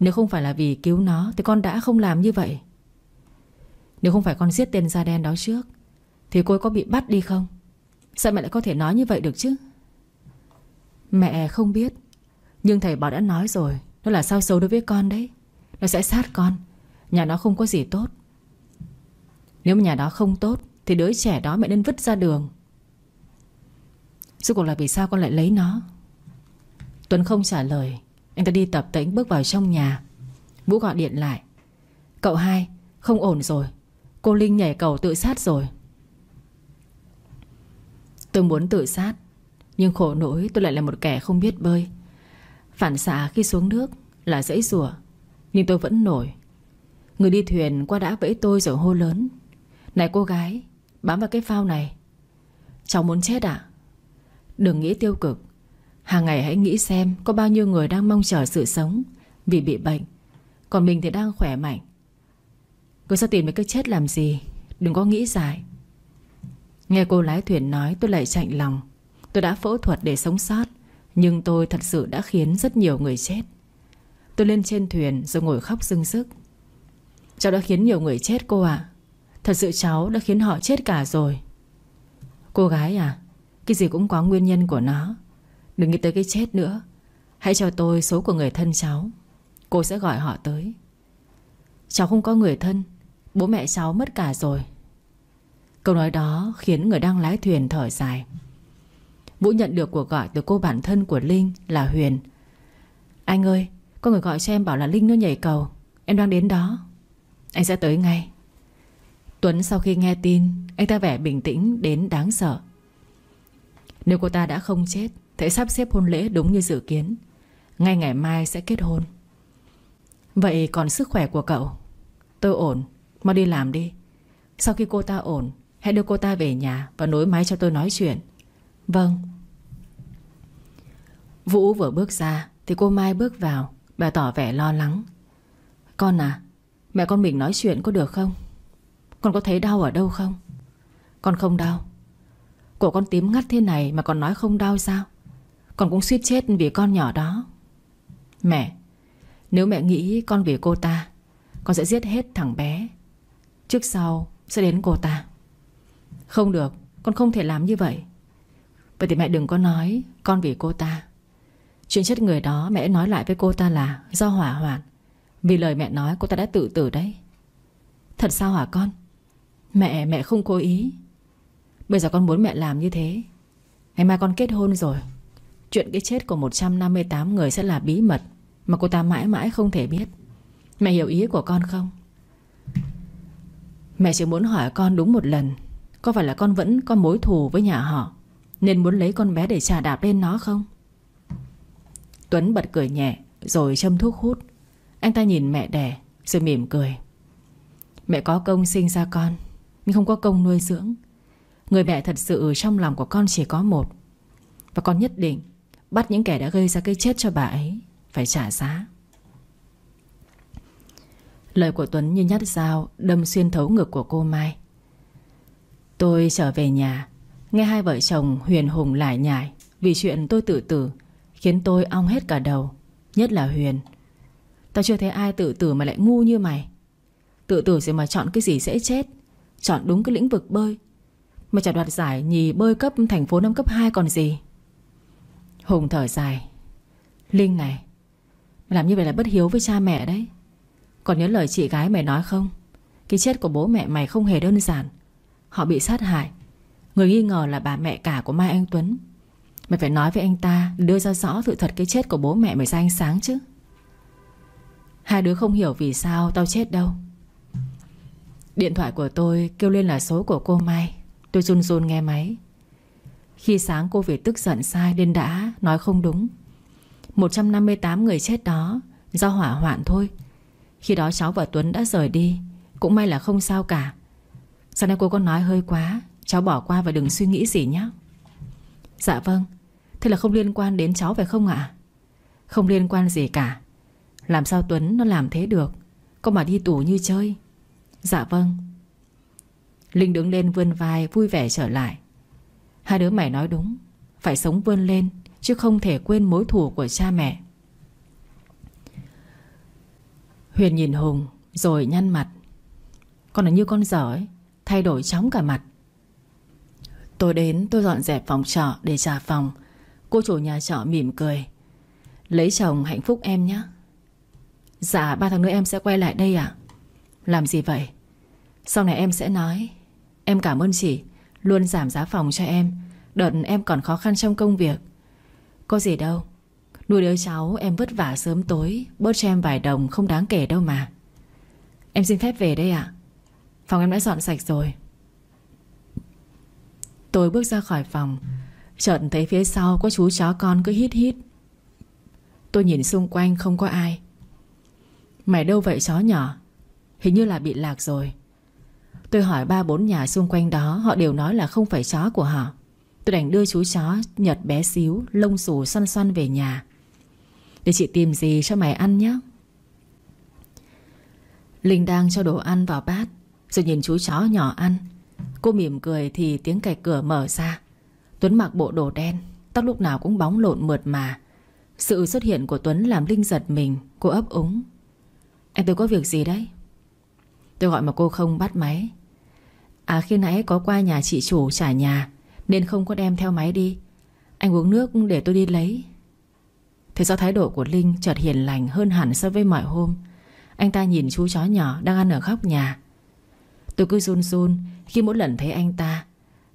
Nếu không phải là vì cứu nó, Thì con đã không làm như vậy. Nếu không phải con giết tên da đen đó trước, Thì cô ấy có bị bắt đi không? Sao mẹ lại có thể nói như vậy được chứ? Mẹ không biết, Nhưng thầy bảo đã nói rồi, Nó là sao xấu đối với con đấy. Nó sẽ sát con, Nhà nó không có gì tốt. Nếu mà nhà đó không tốt, Thì đứa trẻ đó mẹ nên vứt ra đường. Rốt cuộc là vì sao con lại lấy nó? Tuấn không trả lời. Anh ta đi tập tễnh bước vào trong nhà. Vũ gọi điện lại. Cậu hai, không ổn rồi. Cô Linh nhảy cầu tự sát rồi. Tôi muốn tự sát, Nhưng khổ nỗi tôi lại là một kẻ không biết bơi. Phản xạ khi xuống nước Là dãy rủa, Nhưng tôi vẫn nổi. Người đi thuyền qua đã vẫy tôi rồi hô lớn. Này cô gái, Bám vào cái phao này. Cháu muốn chết à Đừng nghĩ tiêu cực. Hàng ngày hãy nghĩ xem Có bao nhiêu người đang mong chờ sự sống Vì bị bệnh. Còn mình thì đang khỏe mạnh. Cô sao tìm được cái chết làm gì? Đừng có nghĩ dài. Nghe cô lái thuyền nói tôi lại chạnh lòng. Tôi đã phẫu thuật để sống sót, Nhưng tôi thật sự đã khiến rất nhiều người chết. Tôi lên trên thuyền rồi ngồi khóc sưng sức Cháu đã khiến nhiều người chết cô ạ. Thật sự cháu đã khiến họ chết cả rồi. Cô gái à Cái gì cũng có nguyên nhân của nó. Đừng nghĩ tới cái chết nữa. Hãy cho tôi số của người thân cháu. Cô sẽ gọi họ tới. Cháu không có người thân. Bố mẹ cháu mất cả rồi. Câu nói đó khiến người đang lái thuyền thở dài. Vũ nhận được cuộc gọi từ cô bản thân của Linh là Huyền. Anh ơi, Có người gọi cho em bảo là Linh nó nhảy cầu. Em đang đến đó. Anh sẽ tới ngay. Tuấn sau khi nghe tin, Anh ta vẻ bình tĩnh đến đáng sợ. Nếu cô ta đã không chết Thầy sắp xếp hôn lễ đúng như dự kiến. Ngay ngày mai sẽ kết hôn. Vậy còn sức khỏe của cậu? Tôi ổn, Mau đi làm đi. Sau khi cô ta ổn, Hãy đưa cô ta về nhà Và nối máy cho tôi nói chuyện. Vâng. Vũ vừa bước ra Thì cô Mai bước vào. Bà tỏ vẻ lo lắng. Con à Mẹ con mình nói chuyện có được không? Con có thấy đau ở đâu không? Con không đau. Cổ con tím ngắt thế này mà còn nói không đau sao? Con cũng suýt chết vì con nhỏ đó. Mẹ, Nếu mẹ nghĩ con vì cô ta, Con sẽ giết hết thằng bé. Trước sau sẽ đến cô ta. Không được, Con không thể làm như vậy. Vậy thì mẹ đừng có nói Con vì cô ta. Chuyện chết người đó mẹ nói lại với cô ta là Do hỏa hoạn. Vì lời mẹ nói, cô ta đã tự tử đấy. Thật sao hả con? Mẹ mẹ không cố ý. Bây giờ con muốn mẹ làm như thế. Ngày mai con kết hôn rồi. Chuyện cái chết của 158 người sẽ là bí mật Mà cô ta mãi mãi không thể biết. Mẹ hiểu ý của con không? Mẹ chỉ muốn hỏi con đúng một lần, Có phải là con vẫn có mối thù với nhà họ, Nên muốn lấy con bé để trả đạp lên nó không? Tuấn bật cười nhẹ, Rồi châm thuốc hút. Anh ta nhìn mẹ đẻ, Rồi mỉm cười. Mẹ có công sinh ra con, Nhưng không có công nuôi dưỡng. Người mẹ thật sự trong lòng của con chỉ có một, Và con nhất định Bắt những kẻ đã gây ra cái chết cho bà ấy, Phải trả giá. Lời của Tuấn như nhát dao, Đâm xuyên thấu ngực của cô Mai. Tôi trở về nhà, Nghe hai vợ chồng Huyền Hùng lại nhải Vì chuyện tôi tự tử, Khiến tôi ong hết cả đầu, Nhất là Huyền. Tao chưa thấy ai tự tử mà lại ngu như mày. Tự tử rồi mà chọn cái gì sẽ chết, Chọn đúng cái lĩnh vực bơi. Mà chả đoạt giải nhì bơi cấp thành phố năm cấp 2 còn gì. Hùng thở dài. Linh này, Làm như vậy là bất hiếu với cha mẹ đấy. Còn nhớ lời chị gái mày nói không? Cái chết của bố mẹ mày không hề đơn giản. Họ bị sát hại. Người nghi ngờ là bà mẹ cả của Mai Anh Tuấn. Mày phải nói với anh ta, Đưa ra rõ sự thật cái chết của bố mẹ mày ra ánh sáng chứ. Hai đứa không hiểu vì sao tao chết đâu. Điện thoại của tôi kêu lên là số của cô Mai. Tôi run run nghe máy. Khi sáng cô về tức giận sai nên đã nói không đúng. 158 người chết đó, Do hỏa hoạn thôi. Khi đó cháu và Tuấn đã rời đi, Cũng may là không sao cả. Sao nay cô có nói hơi quá, Cháu bỏ qua và đừng suy nghĩ gì nhé. Dạ vâng Thế là không liên quan đến cháu phải không ạ? Không liên quan gì cả. Làm sao Tuấn nó làm thế được? Có mà đi tù như chơi. Dạ vâng. Linh đứng lên vươn vai, vui vẻ trở lại. Hai đứa mày nói đúng, Phải sống vươn lên, Chứ không thể quên mối thù của cha mẹ. Huyền nhìn Hùng, Rồi nhăn mặt. Con là như con dở ấy, Thay đổi chóng cả mặt. Tôi đến, tôi dọn dẹp phòng trọ để trả phòng. Cô chủ nhà trọ mỉm cười. Lấy chồng hạnh phúc em nhé. Dạ ba tháng nữa em sẽ quay lại đây ạ. Làm gì vậy? Sau này em sẽ nói. Em cảm ơn chị. Luôn giảm giá phòng cho em. Đợt em còn khó khăn trong công việc. Có gì đâu. Nuôi đứa cháu em vất vả sớm tối, Bớt cho em vài đồng không đáng kể đâu mà. Em xin phép về đây ạ. Phòng em đã dọn sạch rồi. Tôi bước ra khỏi phòng. Chợt thấy phía sau có chú chó con cứ hít hít. Tôi nhìn xung quanh không có ai. Mày đâu vậy chó nhỏ? Hình như là bị lạc rồi. Tôi hỏi ba bốn nhà xung quanh đó, Họ đều nói là không phải chó của họ. Tôi đành đưa chú chó Nhật bé xíu, Lông xù xoăn xoăn về nhà. Để chị tìm gì cho mày ăn nhé. Linh đang cho đồ ăn vào bát, Rồi nhìn chú chó nhỏ ăn. Cô mỉm cười thì tiếng cạch cửa mở ra. Tuấn mặc bộ đồ đen, Tóc lúc nào cũng bóng lộn mượt mà. Sự xuất hiện của Tuấn làm Linh giật mình, Cô ấp úng. Anh tôi có việc gì đấy? Tôi gọi mà cô không bắt máy. À khi nãy có qua nhà chị chủ trả nhà, Nên không có đem theo máy đi. Anh uống nước để tôi đi lấy. Thế do thái độ của Linh chợt hiền lành hơn hẳn so với mọi hôm. Anh ta nhìn chú chó nhỏ đang ăn ở góc nhà. Tôi cứ run run khi mỗi lần thấy anh ta.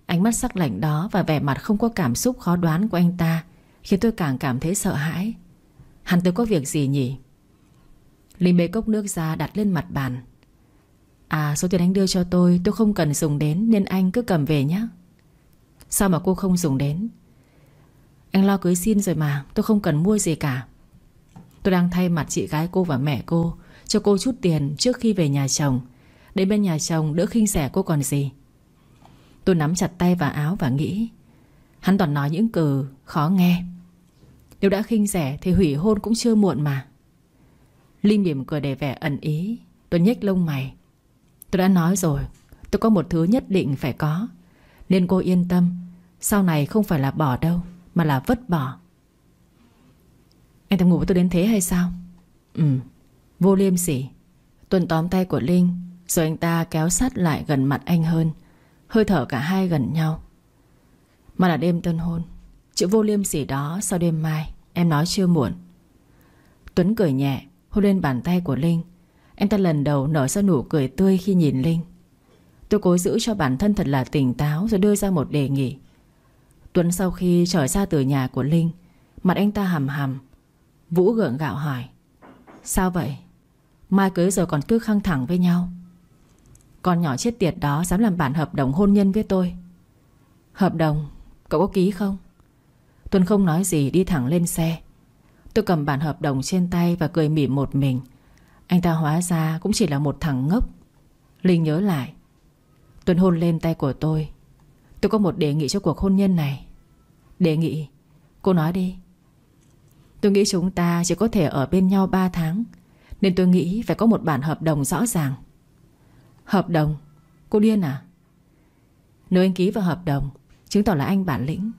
Ánh mắt sắc lạnh đó và vẻ mặt không có cảm xúc khó đoán của anh ta Khiến tôi càng cảm thấy sợ hãi. Hắn tới có việc gì nhỉ? Linh bê cốc nước ra đặt lên mặt bàn. À số tiền anh đưa cho tôi Tôi không cần dùng đến, Nên anh cứ cầm về nhé. Sao mà cô không dùng đến? Anh lo cưới xin rồi mà, Tôi không cần mua gì cả. Tôi đang thay mặt chị gái cô và mẹ cô, Cho cô chút tiền trước khi về nhà chồng. Để bên nhà chồng đỡ khinh rẻ cô còn gì. Tôi nắm chặt tay và áo và nghĩ. Hắn toàn nói những từ khó nghe. Nếu đã khinh rẻ Thì hủy hôn cũng chưa muộn mà. Linh mỉm cười để vẻ ẩn ý. Tôi nhếch lông mày. Tôi đã nói rồi, Tôi có một thứ nhất định phải có. Nên cô yên tâm, Sau này không phải là bỏ đâu, Mà là vứt bỏ. Anh thèm ngủ với tôi đến thế hay sao? Ừ Vô liêm sỉ. Tuần tóm tay của Linh, Rồi anh ta kéo sát lại gần mặt anh hơn, Hơi thở cả hai gần nhau. Mà là đêm tân hôn, Chữ vô liêm sỉ đó sau đêm mai, Em nói chưa muộn. Tuấn cười nhẹ, Hôn lên bàn tay của Linh anh ta lần đầu nở ra nụ cười tươi khi nhìn Linh. Tôi cố giữ cho bản thân thật là tỉnh táo Rồi đưa ra một đề nghị. Tuấn sau khi trở ra từ nhà của Linh, Mặt anh ta hầm hầm Vũ gượng gạo hỏi, Sao vậy? Mai cưới rồi còn cứ khăng thẳng với nhau. Con nhỏ chết tiệt đó Dám làm bản hợp đồng hôn nhân với tôi. Hợp đồng, Cậu có ký không? Tuấn không nói gì, đi thẳng lên xe. Tôi cầm bản hợp đồng trên tay Và cười mỉm một mình anh ta hóa ra cũng chỉ là một thằng ngốc. Linh nhớ lại. Tuấn hôn lên tay của tôi. Tôi có một đề nghị cho cuộc hôn nhân này. Đề nghị. Cô nói đi. Tôi nghĩ chúng ta chỉ có thể ở bên nhau 3 tháng, Nên tôi nghĩ phải có một bản hợp đồng rõ ràng. Hợp đồng? Cô điên à? Nếu anh ký vào hợp đồng, Chứng tỏ là anh bản lĩnh.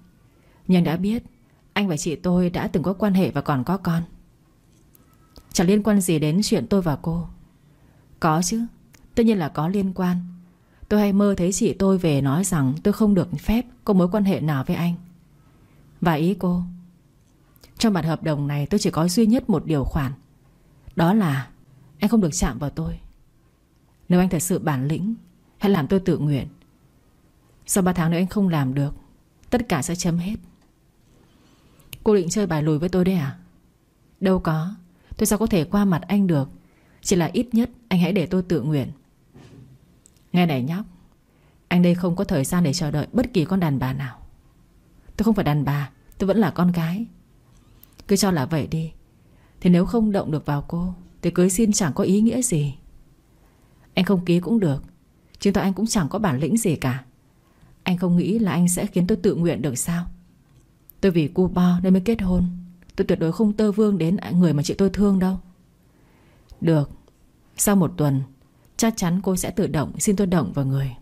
Nhưng đã biết, Anh và chị tôi đã từng có quan hệ và còn có con. Chẳng liên quan gì đến chuyện tôi và cô. Có chứ, Tất nhiên là có liên quan. Tôi hay mơ thấy chị tôi về nói rằng Tôi không được phép có mối quan hệ nào với anh. Và ý cô, Trong bản hợp đồng này tôi chỉ có duy nhất một điều khoản. Đó là Anh không được chạm vào tôi. Nếu anh thật sự bản lĩnh, Hãy làm tôi tự nguyện. Sau 3 tháng nữa anh không làm được, Tất cả sẽ chấm hết. Cô định chơi bài lùi với tôi đấy à? Đâu có. Tôi sao có thể qua mặt anh được? Chỉ là ít nhất anh hãy để tôi tự nguyện. Nghe này nhóc, Anh đây không có thời gian để chờ đợi Bất kỳ con đàn bà nào. Tôi không phải đàn bà, Tôi vẫn là con gái. Cứ cho là vậy đi. Thì nếu không động được vào cô, Thì cưới xin chẳng có ý nghĩa gì. Anh không ký cũng được, Chứng tỏ anh cũng chẳng có bản lĩnh gì cả. Anh không nghĩ là anh sẽ khiến tôi tự nguyện được sao? Tôi vì cu bo nên mới kết hôn. Tôi tuyệt đối không tơ vương đến người mà chị tôi thương đâu. Được. Sau một tuần, Chắc chắn cô sẽ tự động xin tôi động vào người.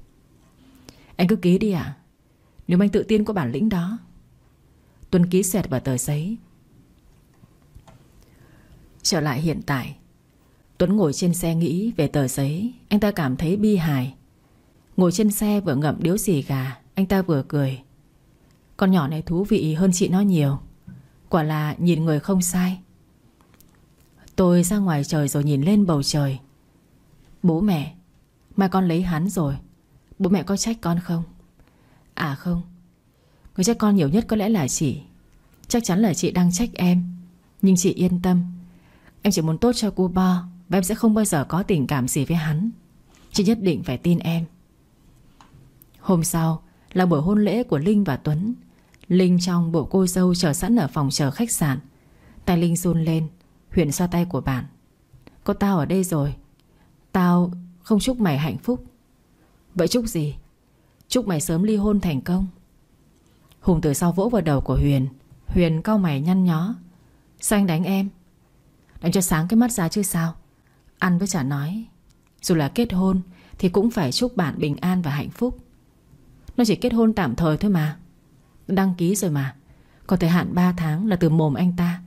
Anh cứ ký đi ạ. À? Nếu anh tự tin có bản lĩnh đó. Tuấn ký xẹt vào tờ giấy. Trở lại hiện tại, Tuấn ngồi trên xe nghĩ về tờ giấy. Anh ta cảm thấy bi hài. Ngồi trên xe vừa ngậm điếu xì gà, Anh ta vừa cười. Con nhỏ này thú vị hơn chị nó nhiều. Quả là nhìn người không sai. Tôi ra ngoài trời rồi nhìn lên bầu trời. Bố mẹ, Mai con lấy hắn rồi. Bố mẹ có trách con không? À không, Người trách con nhiều nhất có lẽ là chị. Chắc chắn là chị đang trách em. Nhưng chị yên tâm, Em chỉ muốn tốt cho cô Bo Và em sẽ không bao giờ có tình cảm gì với hắn. Chị nhất định phải tin em. Hôm sau Là buổi hôn lễ của Linh và Tuấn. Linh trong bộ cô dâu chờ sẵn ở phòng chờ khách sạn. Tay Linh run lên, Huyền xoa tay của bạn. Có tao ở đây rồi. Tao không chúc mày hạnh phúc. Vậy chúc gì? Chúc mày sớm ly hôn thành công. Hùng từ sau vỗ vào đầu của Huyền. Huyền cau mày nhăn nhó. Sao anh đánh em? Đánh cho sáng cái mắt ra chứ sao? Ăn với chả nói. Dù là kết hôn Thì cũng phải chúc bạn bình an và hạnh phúc. Nó chỉ kết hôn tạm thời thôi mà. Đăng ký rồi mà. Có thời hạn 3 tháng là từ mồm anh ta.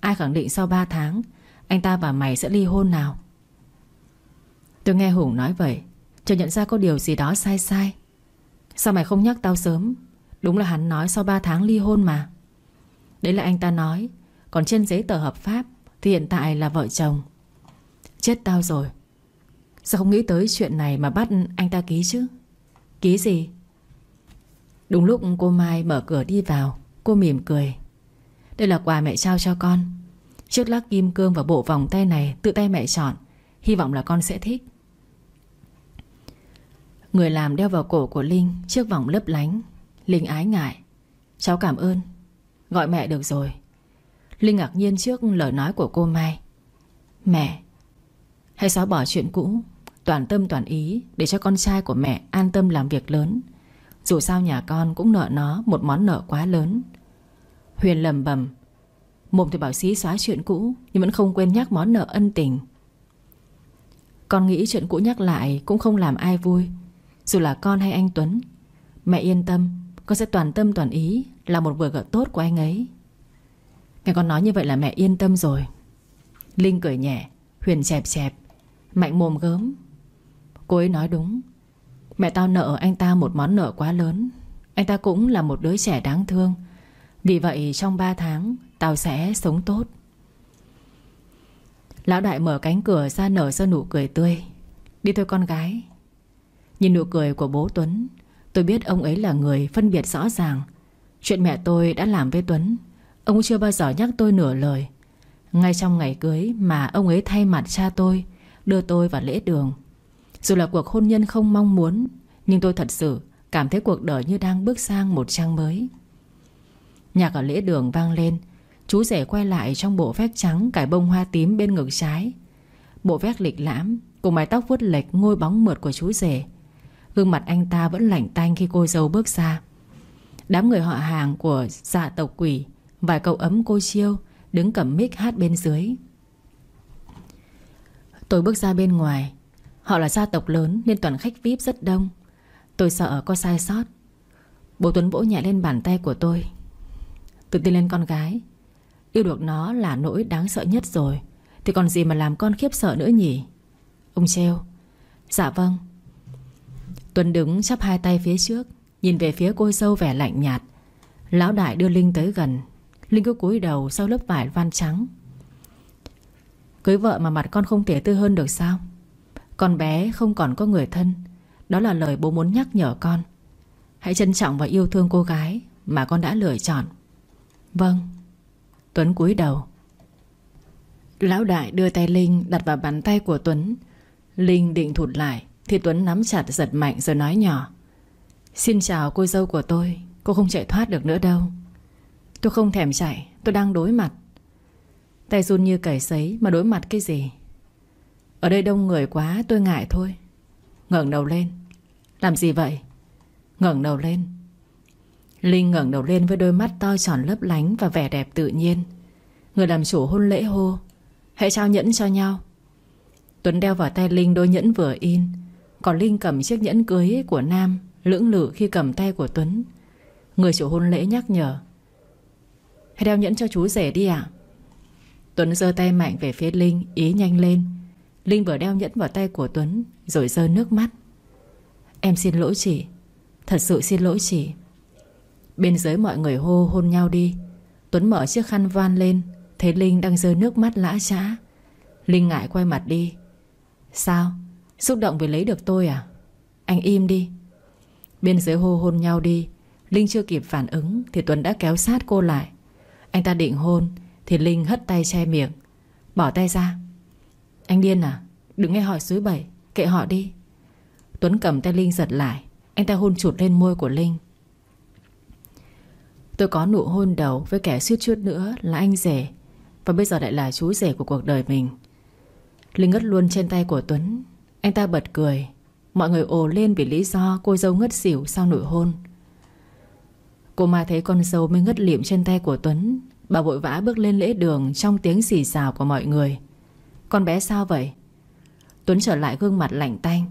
Ai khẳng định sau 3 tháng, Anh ta và mày sẽ ly hôn nào? Tôi nghe Hùng nói vậy, Chợt nhận ra có điều gì đó sai sai. Sao mày không nhắc tao sớm? Đúng là hắn nói sau 3 tháng ly hôn mà. Đấy là anh ta nói, Còn trên giấy tờ hợp pháp Thì hiện tại là vợ chồng. Chết tao rồi. Sao không nghĩ tới chuyện này mà bắt anh ta ký chứ? Ký gì? Đúng lúc cô Mai mở cửa đi vào, Cô mỉm cười. Đây là quà mẹ trao cho con. Chiếc lắc kim cương và bộ vòng tay này, Tự tay mẹ chọn. Hy vọng là con sẽ thích. Người làm đeo vào cổ của Linh Chiếc vòng lấp lánh. Linh ái ngại. Cháu cảm ơn. Gọi mẹ được rồi. Linh ngạc nhiên trước lời nói của cô Mai. Mẹ, Hãy xóa bỏ chuyện cũ. Toàn tâm toàn ý Để cho con trai của mẹ an tâm làm việc lớn. Dù sao nhà con cũng nợ nó Một món nợ quá lớn. Huyền lầm bầm Mồm thì bảo xí xóa chuyện cũ, Nhưng vẫn không quên nhắc món nợ ân tình. Con nghĩ chuyện cũ nhắc lại Cũng không làm ai vui. Dù là con hay anh Tuấn, Mẹ yên tâm, Con sẽ toàn tâm toàn ý Là một vừa vợ tốt của anh ấy. Nghe con nói như vậy là mẹ yên tâm rồi. Linh cười nhẹ, Huyền chẹp chẹp, Mạnh mồm gớm. Cô ấy nói đúng Mẹ tao nợ anh ta một món nợ quá lớn. Anh ta cũng là một đứa trẻ đáng thương. Vì vậy trong 3 tháng, Tao sẽ sống tốt. Lão đại mở cánh cửa ra nở ra nụ cười tươi. Đi thôi con gái. Nhìn nụ cười của bố Tuấn, Tôi biết ông ấy là người phân biệt rõ ràng. Chuyện mẹ tôi đã làm với Tuấn, Ông chưa bao giờ nhắc tôi nửa lời. Ngay trong ngày cưới Mà ông ấy thay mặt cha tôi, Đưa tôi vào lễ đường dù là cuộc hôn nhân không mong muốn, Nhưng tôi thật sự cảm thấy cuộc đời như đang bước sang một trang mới. Nhạc ở lễ đường vang lên, Chú rể quay lại trong bộ vest trắng Cải bông hoa tím bên ngực trái. Bộ vest lịch lãm, Cùng mái tóc vuốt lệch ngôi bóng mượt của chú rể. Gương mặt anh ta vẫn lạnh tanh khi cô dâu bước ra. Đám người họ hàng của dạ tộc quỷ, Vài cậu ấm cô chiêu, Đứng cầm mic hát bên dưới. Tôi bước ra bên ngoài Họ là gia tộc lớn nên toàn khách VIP rất đông. Tôi sợ có sai sót. Bố Tuấn vỗ nhẹ lên bàn tay của tôi. Tự tin lên con gái. Yêu được nó là nỗi đáng sợ nhất rồi. Thì còn gì mà làm con khiếp sợ nữa nhỉ? Ông treo Dạ vâng. Tuấn đứng chắp hai tay phía trước, Nhìn về phía cô dâu vẻ lạnh nhạt. Lão đại đưa Linh tới gần. Linh cứ cúi đầu sau lớp vải van trắng. Cưới vợ mà mặt con không thể tươi hơn được sao? Con bé không còn có người thân. Đó là lời bố muốn nhắc nhở con. Hãy trân trọng và yêu thương cô gái Mà con đã lựa chọn. Vâng. Tuấn cúi đầu. Lão đại đưa tay Linh đặt vào bàn tay của Tuấn. Linh định thụt lại Thì Tuấn nắm chặt giật mạnh rồi nói nhỏ. Xin chào cô dâu của tôi, Cô không chạy thoát được nữa đâu. Tôi không thèm chạy, Tôi đang đối mặt. Tay run như cầy sấy mà đối mặt cái gì? Ở đây đông người quá, tôi ngại thôi. Ngẩng đầu lên. Làm gì vậy? Ngẩng đầu lên. Linh ngẩng đầu lên với đôi mắt to tròn lấp lánh Và vẻ đẹp tự nhiên. Người làm chủ hôn lễ hô, Hãy trao nhẫn cho nhau. Tuấn đeo vào tay Linh đôi nhẫn vừa in. Còn Linh cầm chiếc nhẫn cưới của Nam, Lưỡng lự khi cầm tay của Tuấn. Người chủ hôn lễ nhắc nhở, Hãy đeo nhẫn cho chú rể đi ạ. Tuấn giơ tay mạnh về phía Linh, Ý nhanh lên. Linh vừa đeo nhẫn vào tay của Tuấn, Rồi rơi nước mắt. Em xin lỗi chị, Thật sự xin lỗi chị. Bên dưới mọi người hô hôn nhau đi. Tuấn mở chiếc khăn van lên, Thấy Linh đang rơi nước mắt lã trã. Linh ngại quay mặt đi. Sao? Xúc động vì lấy được tôi à? Anh im đi. Bên dưới hô hôn nhau đi. Linh chưa kịp phản ứng Thì Tuấn đã kéo sát cô lại. Anh ta định hôn Thì Linh hất tay che miệng. Bỏ tay ra. Anh điên à Đừng nghe hỏi suối bảy Kệ họ đi. Tuấn cầm tay Linh giật lại, Anh ta hôn chụt lên môi của Linh. Tôi có nụ hôn đầu với kẻ suýt chút nữa là anh rể, Và bây giờ lại là chú rể của cuộc đời mình. Linh ngất luôn trên tay của Tuấn, Anh ta bật cười. Mọi người ồ lên vì lý do cô dâu ngất xỉu sau nụ hôn. Cô Mai thấy con dâu mới ngất liệm trên tay của Tuấn, Bà vội vã bước lên lễ đường Trong tiếng xì xào của mọi người. Con bé sao vậy? Tuấn trở lại gương mặt lạnh tanh.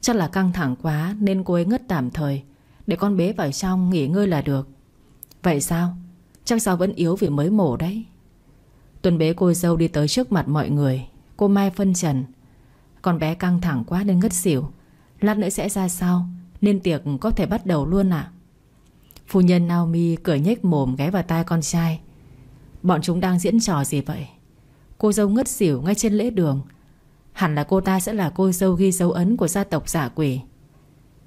Chắc là căng thẳng quá Nên cô ấy ngất tạm thời. Để con bé vào trong nghỉ ngơi là được. Vậy sao? Chắc sao vẫn yếu vì mới mổ đấy. Tuấn bế cô dâu đi tới trước mặt mọi người. Cô Mai phân trần. Con bé căng thẳng quá nên ngất xỉu. Lát nữa sẽ ra sao? Nên tiệc có thể bắt đầu luôn ạ. Phu nhân Naomi cười nhếch mồm ghé vào tai con trai. Bọn chúng đang diễn trò gì vậy? Cô dâu ngất xỉu ngay trên lễ đường. Hẳn là cô ta sẽ là cô dâu ghi dấu ấn của gia tộc giả quỷ.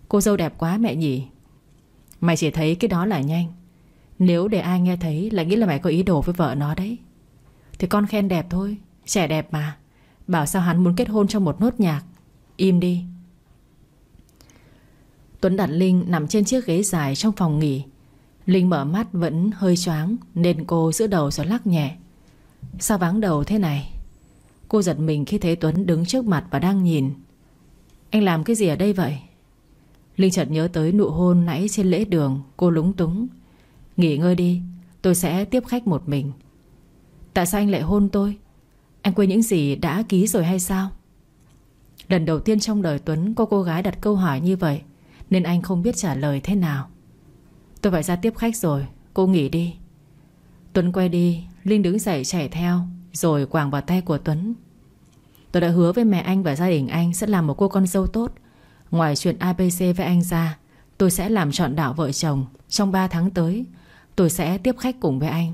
Cô dâu đẹp quá mẹ nhỉ. Mày chỉ thấy cái đó là nhanh. Nếu để ai nghe thấy Lại nghĩ là mày có ý đồ với vợ nó đấy. Thì con khen đẹp thôi, Trẻ đẹp mà. Bảo sao hắn muốn kết hôn trong một nốt nhạc. Im đi. Tuấn đặt Linh nằm trên chiếc ghế dài trong phòng nghỉ. Linh mở mắt vẫn hơi choáng Nên cô giữ đầu rồi lắc nhẹ. Sao vắng đầu thế này? Cô giật mình khi thấy Tuấn đứng trước mặt và đang nhìn. Anh làm cái gì ở đây vậy? Linh chợt nhớ tới nụ hôn nãy trên lễ đường, Cô lúng túng. Nghỉ ngơi đi, Tôi sẽ tiếp khách một mình. Tại sao anh lại hôn tôi? Anh quên những gì đã ký rồi hay sao? Lần đầu tiên trong đời Tuấn Có cô gái đặt câu hỏi như vậy, Nên anh không biết trả lời thế nào. Tôi phải ra tiếp khách rồi, Cô nghỉ đi. Tuấn quay đi Linh đứng dậy chạy theo, Rồi quàng vào tay của Tuấn. Tôi đã hứa với mẹ anh và gia đình anh Sẽ làm một cô con dâu tốt. Ngoài chuyện ABC với anh ra, Tôi sẽ làm trọn đạo vợ chồng. Trong 3 tháng tới, Tôi sẽ tiếp khách cùng với anh.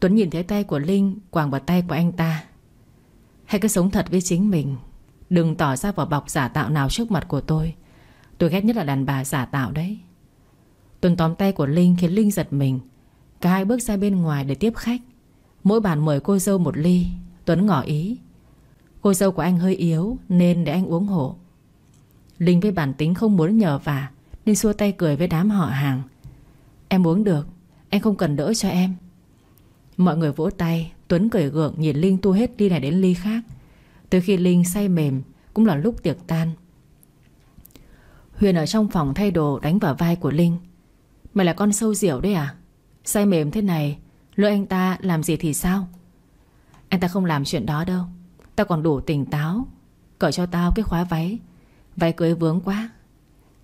Tuấn nhìn thấy tay của Linh Quàng vào tay của anh ta. Hãy cứ sống thật với chính mình. Đừng tỏ ra vỏ bọc giả tạo nào trước mặt của tôi. Tôi ghét nhất là đàn bà giả tạo đấy. Tuấn tóm tay của Linh khiến Linh giật mình. Cả hai bước ra bên ngoài để tiếp khách. Mỗi bàn mời cô dâu một ly. Tuấn ngỏ ý. Cô dâu của anh hơi yếu, Nên để anh uống hộ. Linh với bản tính không muốn nhờ vả, Nên xua tay cười với đám họ hàng. Em uống được Anh không cần đỡ cho em. Mọi người vỗ tay, Tuấn cười gượng nhìn Linh tu hết ly này đến ly khác. Từ khi Linh say mềm, Cũng là lúc tiệc tan. Huyền ở trong phòng thay đồ đánh vào vai của Linh. Mày là con sâu diệu đấy à? Say mềm thế này Lỡ anh ta làm gì thì sao? Anh ta không làm chuyện đó đâu. Tao còn đủ tỉnh táo, Cởi cho tao cái khóa váy. Váy cưới vướng quá.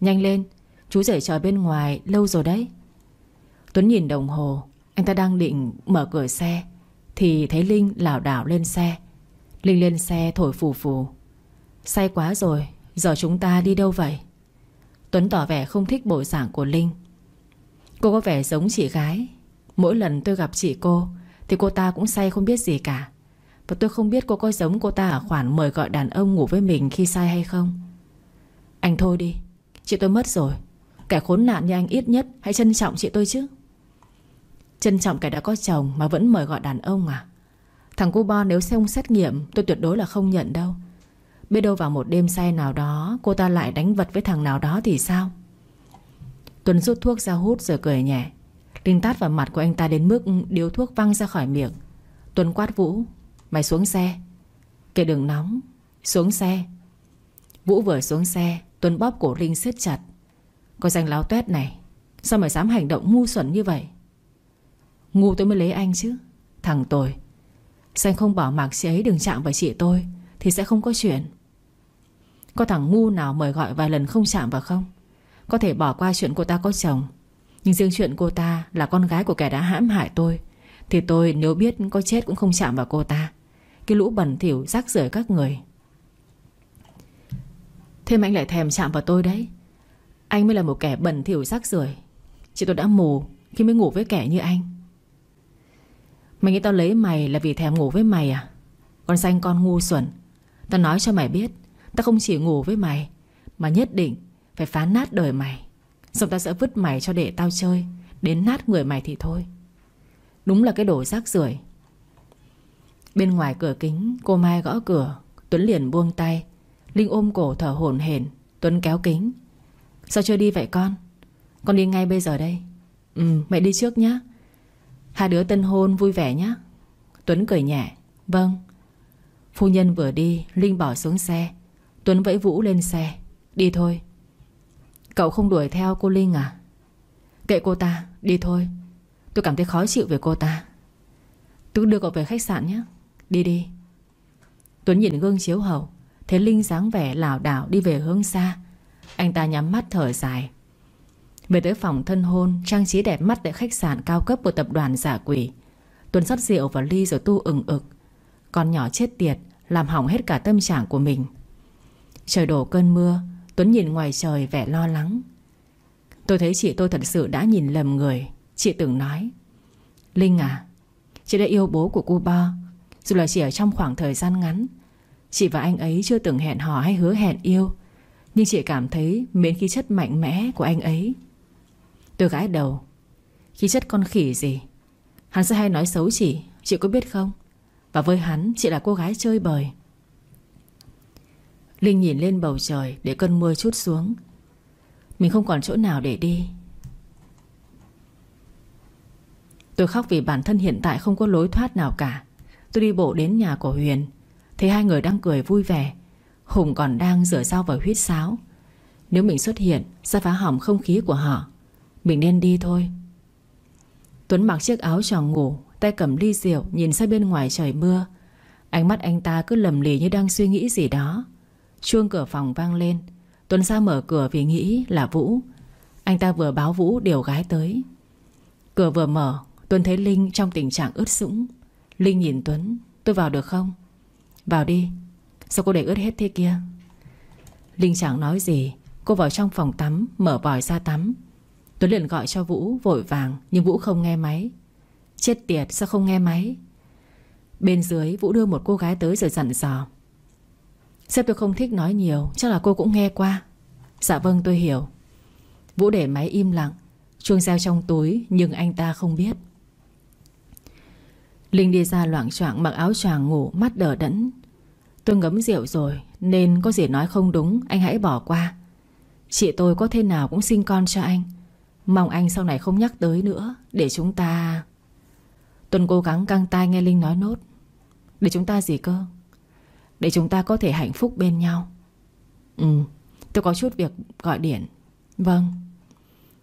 Nhanh lên, Chú rể chờ bên ngoài lâu rồi đấy. Tuấn nhìn đồng hồ, Anh ta đang định mở cửa xe, Thì thấy Linh lảo đảo lên xe. Linh lên xe thổi phù phù. Say quá rồi, Giờ chúng ta đi đâu vậy? Tuấn tỏ vẻ không thích bộ dạng của Linh. Cô có vẻ giống chị gái. Mỗi lần tôi gặp chị cô, Thì cô ta cũng say không biết gì cả. Và tôi không biết cô có giống cô ta ở khoản Mời gọi đàn ông ngủ với mình khi say hay không. Anh thôi đi, Chị tôi mất rồi. Kẻ khốn nạn như anh ít nhất Hãy trân trọng chị tôi chứ. Trân trọng kẻ đã có chồng Mà vẫn mời gọi đàn ông à? Thằng cu Bo nếu không xét nghiệm, Tôi tuyệt đối là không nhận đâu. Biết đâu vào một đêm say nào đó, Cô ta lại đánh vật với thằng nào đó thì sao? Tuấn rút thuốc ra hút rồi cười nhẹ. Linh tát vào mặt của anh ta đến mức Điếu thuốc văng ra khỏi miệng. Tuấn quát Vũ, Mày xuống xe. Kệ đừng nóng, Xuống xe. Vũ vừa xuống xe, Tuấn bóp cổ Linh siết chặt. Có danh láo tuét này, Sao mày dám hành động ngu xuẩn như vậy? Ngu tôi mới lấy anh chứ, Thằng tôi Sao không bỏ mặc chị ấy đừng chạm vào chị tôi Thì sẽ không có chuyện. Có thằng ngu nào mời gọi vài lần không chạm vào không? Có thể bỏ qua chuyện cô ta có chồng. Nhưng riêng chuyện cô ta là con gái của kẻ đã hãm hại tôi, Thì tôi nếu biết có chết cũng không chạm vào cô ta. Cái lũ bẩn thỉu, rác rưởi các người. Thêm anh lại thèm chạm vào tôi đấy. Anh mới là một kẻ bẩn thỉu, rác rưởi. Chị tôi đã mù Khi mới ngủ với kẻ như anh. Mày nghĩ tao lấy mày là vì thèm ngủ với mày à? Con xanh con ngu xuẩn. Tao nói cho mày biết, Tao không chỉ ngủ với mày, Mà nhất định phải phá nát đời mày. Xong tao sẽ vứt mày cho để tao chơi. Đến nát người mày thì thôi. Đúng là cái đồ rác rưởi. Bên ngoài cửa kính, Cô Mai gõ cửa. Tuấn liền buông tay. Linh ôm cổ thở hổn hển. Tuấn kéo kính. Sao chưa đi vậy con? Con đi ngay bây giờ đây. Ừ mẹ đi trước nhé Hai đứa tân hôn vui vẻ nhé Tuấn cười nhẹ. Vâng. Phu nhân vừa đi, Linh bỏ xuống xe. Tuấn vẫy Vũ lên xe. Đi thôi. Cậu không đuổi theo cô Linh à? Kệ cô ta, Đi thôi. Tôi cảm thấy khó chịu về cô ta. Tôi đưa cậu về khách sạn nhé. Đi đi. Tuấn nhìn gương chiếu hậu, Thấy Linh dáng vẻ lảo đảo đi về hướng xa. Anh ta nhắm mắt thở dài. Về tới phòng thân hôn, Trang trí đẹp mắt tại khách sạn cao cấp của tập đoàn giả quỷ. Tuấn rót rượu vào ly rồi tu ừng ực. Con nhỏ chết tiệt, Làm hỏng hết cả tâm trạng của mình. Trời đổ cơn mưa Tuấn nhìn ngoài trời vẻ lo lắng. Tôi thấy chị tôi thật sự đã nhìn lầm người, Chị từng nói. Linh à Chị đã yêu bố của cô Bo Dù là chỉ ở trong khoảng thời gian ngắn. Chị và anh ấy chưa từng hẹn hò hay hứa hẹn yêu, Nhưng chị cảm thấy Mến khí chất mạnh mẽ của anh ấy. Tôi gãi đầu, Khí chất con khỉ gì? Hắn sẽ hay nói xấu chị Chị có biết không? Và với hắn, chị là cô gái chơi bời. Linh nhìn lên bầu trời Để cơn mưa chút xuống. Mình không còn chỗ nào để đi. Tôi khóc vì bản thân hiện tại không có lối thoát nào cả. Tôi đi bộ đến nhà của Huyền. Thấy hai người đang cười vui vẻ. Hùng còn đang rửa dao và huyết sáo. Nếu mình xuất hiện, Sẽ phá hỏng không khí của họ. Mình nên đi thôi. Tuấn mặc chiếc áo tròn ngủ, Tay cầm ly rượu, nhìn ra bên ngoài trời mưa. Ánh mắt anh ta cứ lầm lì như đang suy nghĩ gì đó. Chuông cửa phòng vang lên. Tuấn ra mở cửa vì nghĩ là Vũ. Anh ta vừa báo Vũ điều gái tới. Cửa vừa mở, Tuấn thấy Linh trong tình trạng ướt sũng. Linh nhìn Tuấn, Tôi vào được không? Vào đi. Sao cô để ướt hết thế kia? Linh chẳng nói gì. Cô vào trong phòng tắm, Mở vòi ra tắm. Tuấn liền gọi cho Vũ, vội vàng, Nhưng Vũ không nghe máy. Chết tiệt, sao không nghe máy? Bên dưới, Vũ đưa một cô gái tới rồi dặn dò. Sếp tôi không thích nói nhiều, Chắc là cô cũng nghe qua. Dạ vâng tôi hiểu. Vũ để máy im lặng, Chuông reo trong túi, Nhưng anh ta không biết. Linh đi ra loảng choạng mặc áo choàng ngủ, Mắt đờ đẫn. Tôi ngấm rượu rồi, Nên có gì nói không đúng, Anh hãy bỏ qua. Chị tôi có thế nào cũng sinh con cho anh. Mong anh sau này không nhắc tới nữa, Để chúng ta Tuần cố gắng căng tai nghe Linh nói nốt. Để chúng ta gì cơ? Để chúng ta có thể hạnh phúc bên nhau. Ừ Tôi có chút việc gọi điện. Vâng.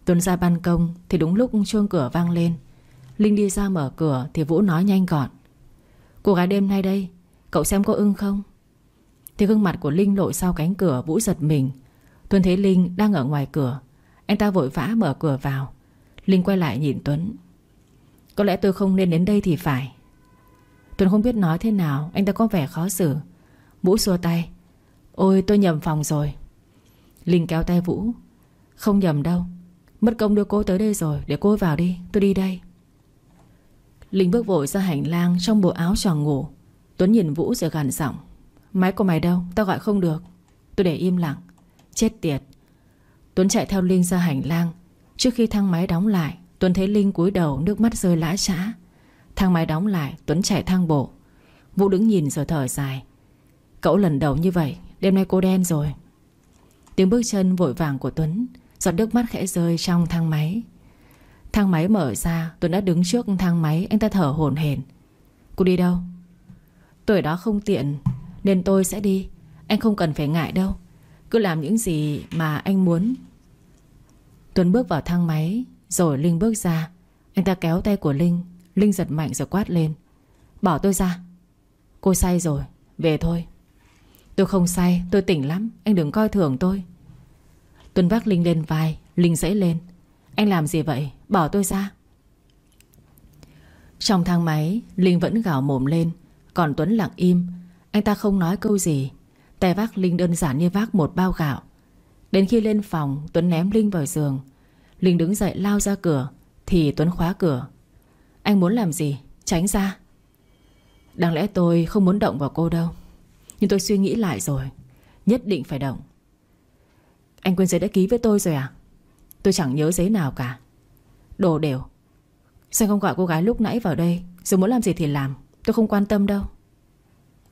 Tuấn ra ban công Thì đúng lúc chuông cửa vang lên. Linh đi ra mở cửa Thì Vũ nói nhanh gọn. Cô gái đêm nay đây, Cậu xem có ưng không? Thì gương mặt của Linh lội sau cánh cửa, Vũ giật mình. Tuấn thấy Linh đang ở ngoài cửa. Anh ta vội vã mở cửa vào. Linh quay lại nhìn Tuấn. Có lẽ tôi không nên đến đây thì phải. Tuấn không biết nói thế nào, Anh ta có vẻ khó xử. Vũ xua tay. Ôi, tôi nhầm phòng rồi. Linh kéo tay Vũ. Không nhầm đâu. Mất công đưa cô tới đây rồi. Để cô vào đi. Tôi đi đây. Linh bước vội ra hành lang Trong bộ áo tròn ngủ. Tuấn nhìn Vũ rồi gằn giọng. Máy của mày đâu? Tao gọi không được. Tôi để im lặng. Chết tiệt. Tuấn chạy theo Linh ra hành lang. Trước khi thang máy đóng lại, Tuấn thấy Linh cúi đầu, nước mắt rơi lã trã. Thang máy đóng lại, Tuấn chạy thang bộ. Vũ đứng nhìn rồi thở dài. Cậu lần đầu như vậy, Đêm nay cô đen rồi. Tiếng bước chân vội vàng của Tuấn, Giọt nước mắt khẽ rơi trong thang máy. Thang máy mở ra, Tuấn đã đứng trước thang máy, Anh ta thở hổn hển. Cô đi đâu? Tôi đó không tiện, Nên tôi sẽ đi. Anh không cần phải ngại đâu. Cứ làm những gì mà anh muốn. Tuấn bước vào thang máy, Rồi Linh bước ra. Anh ta kéo tay của Linh. Linh giật mạnh rồi quát lên. Bỏ tôi ra. Cô say rồi, Về thôi. Tôi không say, Tôi tỉnh lắm, Anh đừng coi thường tôi. Tuấn vác Linh lên vai, Linh dãy lên. Anh làm gì vậy? Bỏ tôi ra. Trong thang máy, Linh vẫn gào mồm lên. Còn Tuấn lặng im. Anh ta không nói câu gì. Tay vác Linh đơn giản như vác một bao gạo. Đến khi lên phòng, Tuấn ném Linh vào giường. Linh đứng dậy lao ra cửa, Thì Tuấn khóa cửa. Anh muốn làm gì? Tránh ra. Đáng lẽ tôi không muốn động vào cô đâu. Nhưng tôi suy nghĩ lại rồi. Nhất định phải động. Anh quên giấy đã ký với tôi rồi à? Tôi chẳng nhớ giấy nào cả. Đồ đều. Sao không gọi cô gái lúc nãy vào đây? Rồi muốn làm gì thì làm. Tôi không quan tâm đâu.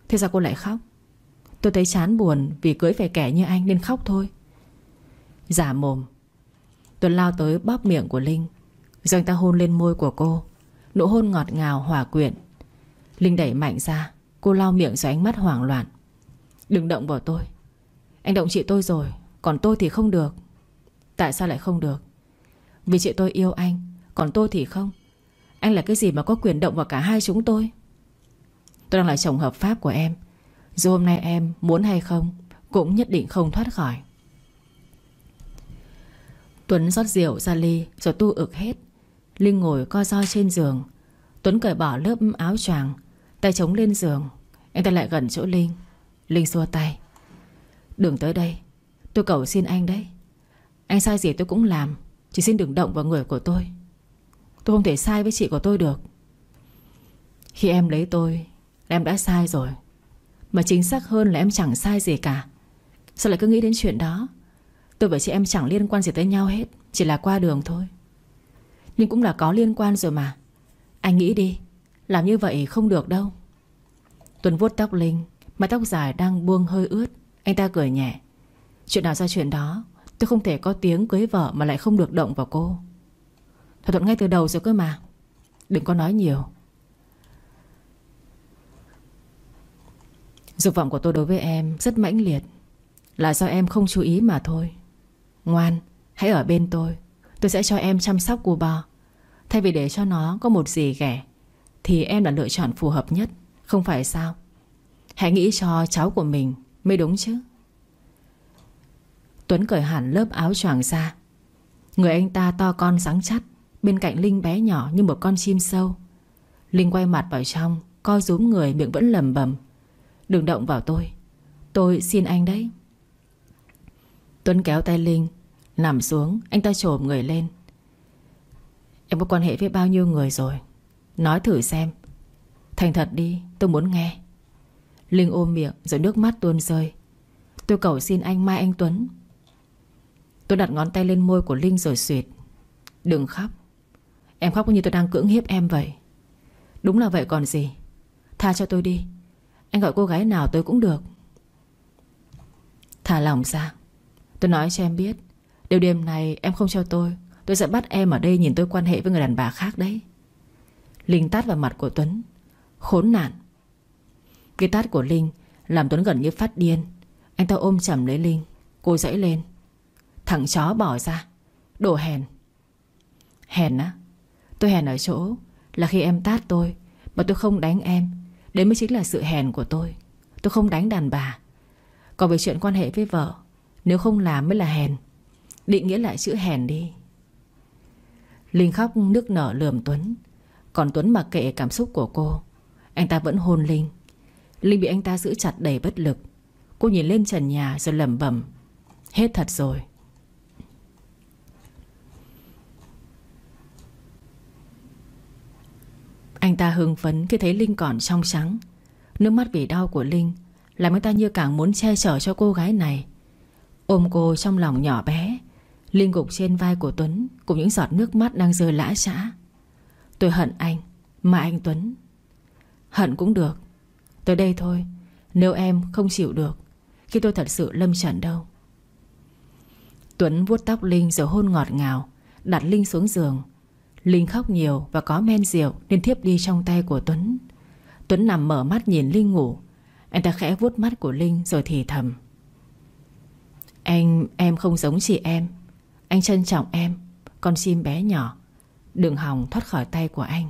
Thế sao cô lại khóc? Tôi thấy chán buồn vì cưới phải kẻ như anh nên khóc thôi. Giả mồm. Tuấn lao tới bóp miệng của Linh. Rồi anh ta hôn lên môi của cô. Nụ hôn ngọt ngào, hòa quyện. Linh đẩy mạnh ra. Cô lau miệng rồi ánh mắt hoảng loạn. Đừng động vào tôi. Anh động chị tôi rồi, Còn tôi thì không được. Tại sao lại không được? Vì chị tôi yêu anh, Còn tôi thì không. Anh là cái gì mà có quyền động vào cả hai chúng tôi? Tôi đang là chồng hợp pháp của em. Dù hôm nay em muốn hay không, Cũng nhất định không thoát khỏi. Tuấn rót rượu ra ly, Rồi tu ực hết. Linh ngồi co do trên giường. Tuấn cởi bỏ lớp áo choàng, Tay chống lên giường. Anh ta lại gần chỗ Linh. Linh xua tay. Đừng tới đây, Tôi cầu xin anh đấy. Anh sai gì tôi cũng làm, Chỉ xin đừng động vào người của tôi. Tôi không thể sai với chị của tôi được. Khi em lấy tôi, Em đã sai rồi. Mà chính xác hơn là em chẳng sai gì cả. Sao lại cứ nghĩ đến chuyện đó? Tôi và chị em chẳng liên quan gì tới nhau hết, Chỉ là qua đường thôi. Nhưng cũng là có liên quan rồi mà. Anh nghĩ đi, Làm như vậy không được đâu. Tuấn vuốt tóc Linh Mái tóc dài đang buông hơi ướt. Anh ta cười nhẹ. Chuyện nào ra chuyện đó, Tôi không thể có tiếng cưới vợ mà lại không được động vào cô. Thỏa thuận ngay từ đầu rồi cơ mà. Đừng có nói nhiều. Dục vọng của tôi đối với em rất mãnh liệt. Là do em không chú ý mà thôi. Ngoan, Hãy ở bên tôi. Tôi sẽ cho em chăm sóc cua bò Thay vì để cho nó có một gì ghẻ, Thì em là lựa chọn phù hợp nhất. Không phải sao? Hãy nghĩ cho cháu của mình, Mới đúng chứ? Tuấn cởi hẳn lớp áo choàng ra. Người anh ta to con sáng chắt Bên cạnh Linh bé nhỏ như một con chim sâu. Linh quay mặt vào trong, Co rúm người miệng vẫn lầm bầm Đừng động vào tôi Tôi xin anh đấy. Tuấn kéo tay Linh, Nằm xuống, anh ta trồm người lên. Em có quan hệ với bao nhiêu người rồi? Nói thử xem. Thành thật đi, tôi muốn nghe. Linh ôm miệng rồi nước mắt tuôn rơi. Tôi cầu xin anh Mai Anh Tuấn. Tôi đặt ngón tay lên môi của Linh rồi suyệt. Đừng khóc. Em khóc như tôi đang cưỡng hiếp em vậy. Đúng là vậy còn gì. Tha cho tôi đi. Anh gọi cô gái nào tôi cũng được. Thả lòng ra. Tôi nói cho em biết Điều đêm này em không cho tôi Tôi sẽ bắt em ở đây nhìn tôi quan hệ với người đàn bà khác đấy. Linh tát vào mặt của Tuấn. Khốn nạn. Cái tát của Linh Làm Tuấn gần như phát điên. Anh ta ôm chầm lấy Linh, Cô dãy lên. Thằng chó bỏ ra. Đồ hèn. Hèn á? Tôi hèn ở chỗ Là khi em tát tôi Mà tôi không đánh em. Đấy mới chính là sự hèn của tôi. Tôi không đánh đàn bà. Còn về chuyện quan hệ với vợ, Nếu không làm mới là hèn. Định nghĩa lại chữ hèn đi. Linh khóc nước nở lườm Tuấn. Còn Tuấn mặc kệ cảm xúc của cô. Anh ta vẫn hôn Linh. Linh bị anh ta giữ chặt đầy bất lực. Cô nhìn lên trần nhà rồi lẩm bẩm, Hết thật rồi. Anh ta hưng phấn khi thấy Linh còn trong trắng. Nước mắt vì đau của Linh Làm anh ta như càng muốn che chở cho cô gái này. Ôm cô trong lòng nhỏ bé, Linh gục trên vai của Tuấn Cùng những giọt nước mắt đang rơi lã chã Tôi hận anh, Mà anh Tuấn. Hận cũng được Tới đây thôi Nếu em không chịu được Khi tôi thật sự lâm trận đâu. Tuấn vuốt tóc Linh rồi hôn ngọt ngào Đặt Linh xuống giường. Linh khóc nhiều và có men rượu Nên thiếp đi trong tay của Tuấn. Tuấn nằm mở mắt nhìn Linh ngủ. Anh ta khẽ vuốt mắt của Linh rồi thì thầm. Anh, em không giống chị em. Anh trân trọng em Con chim bé nhỏ. Đừng hòng thoát khỏi tay của anh.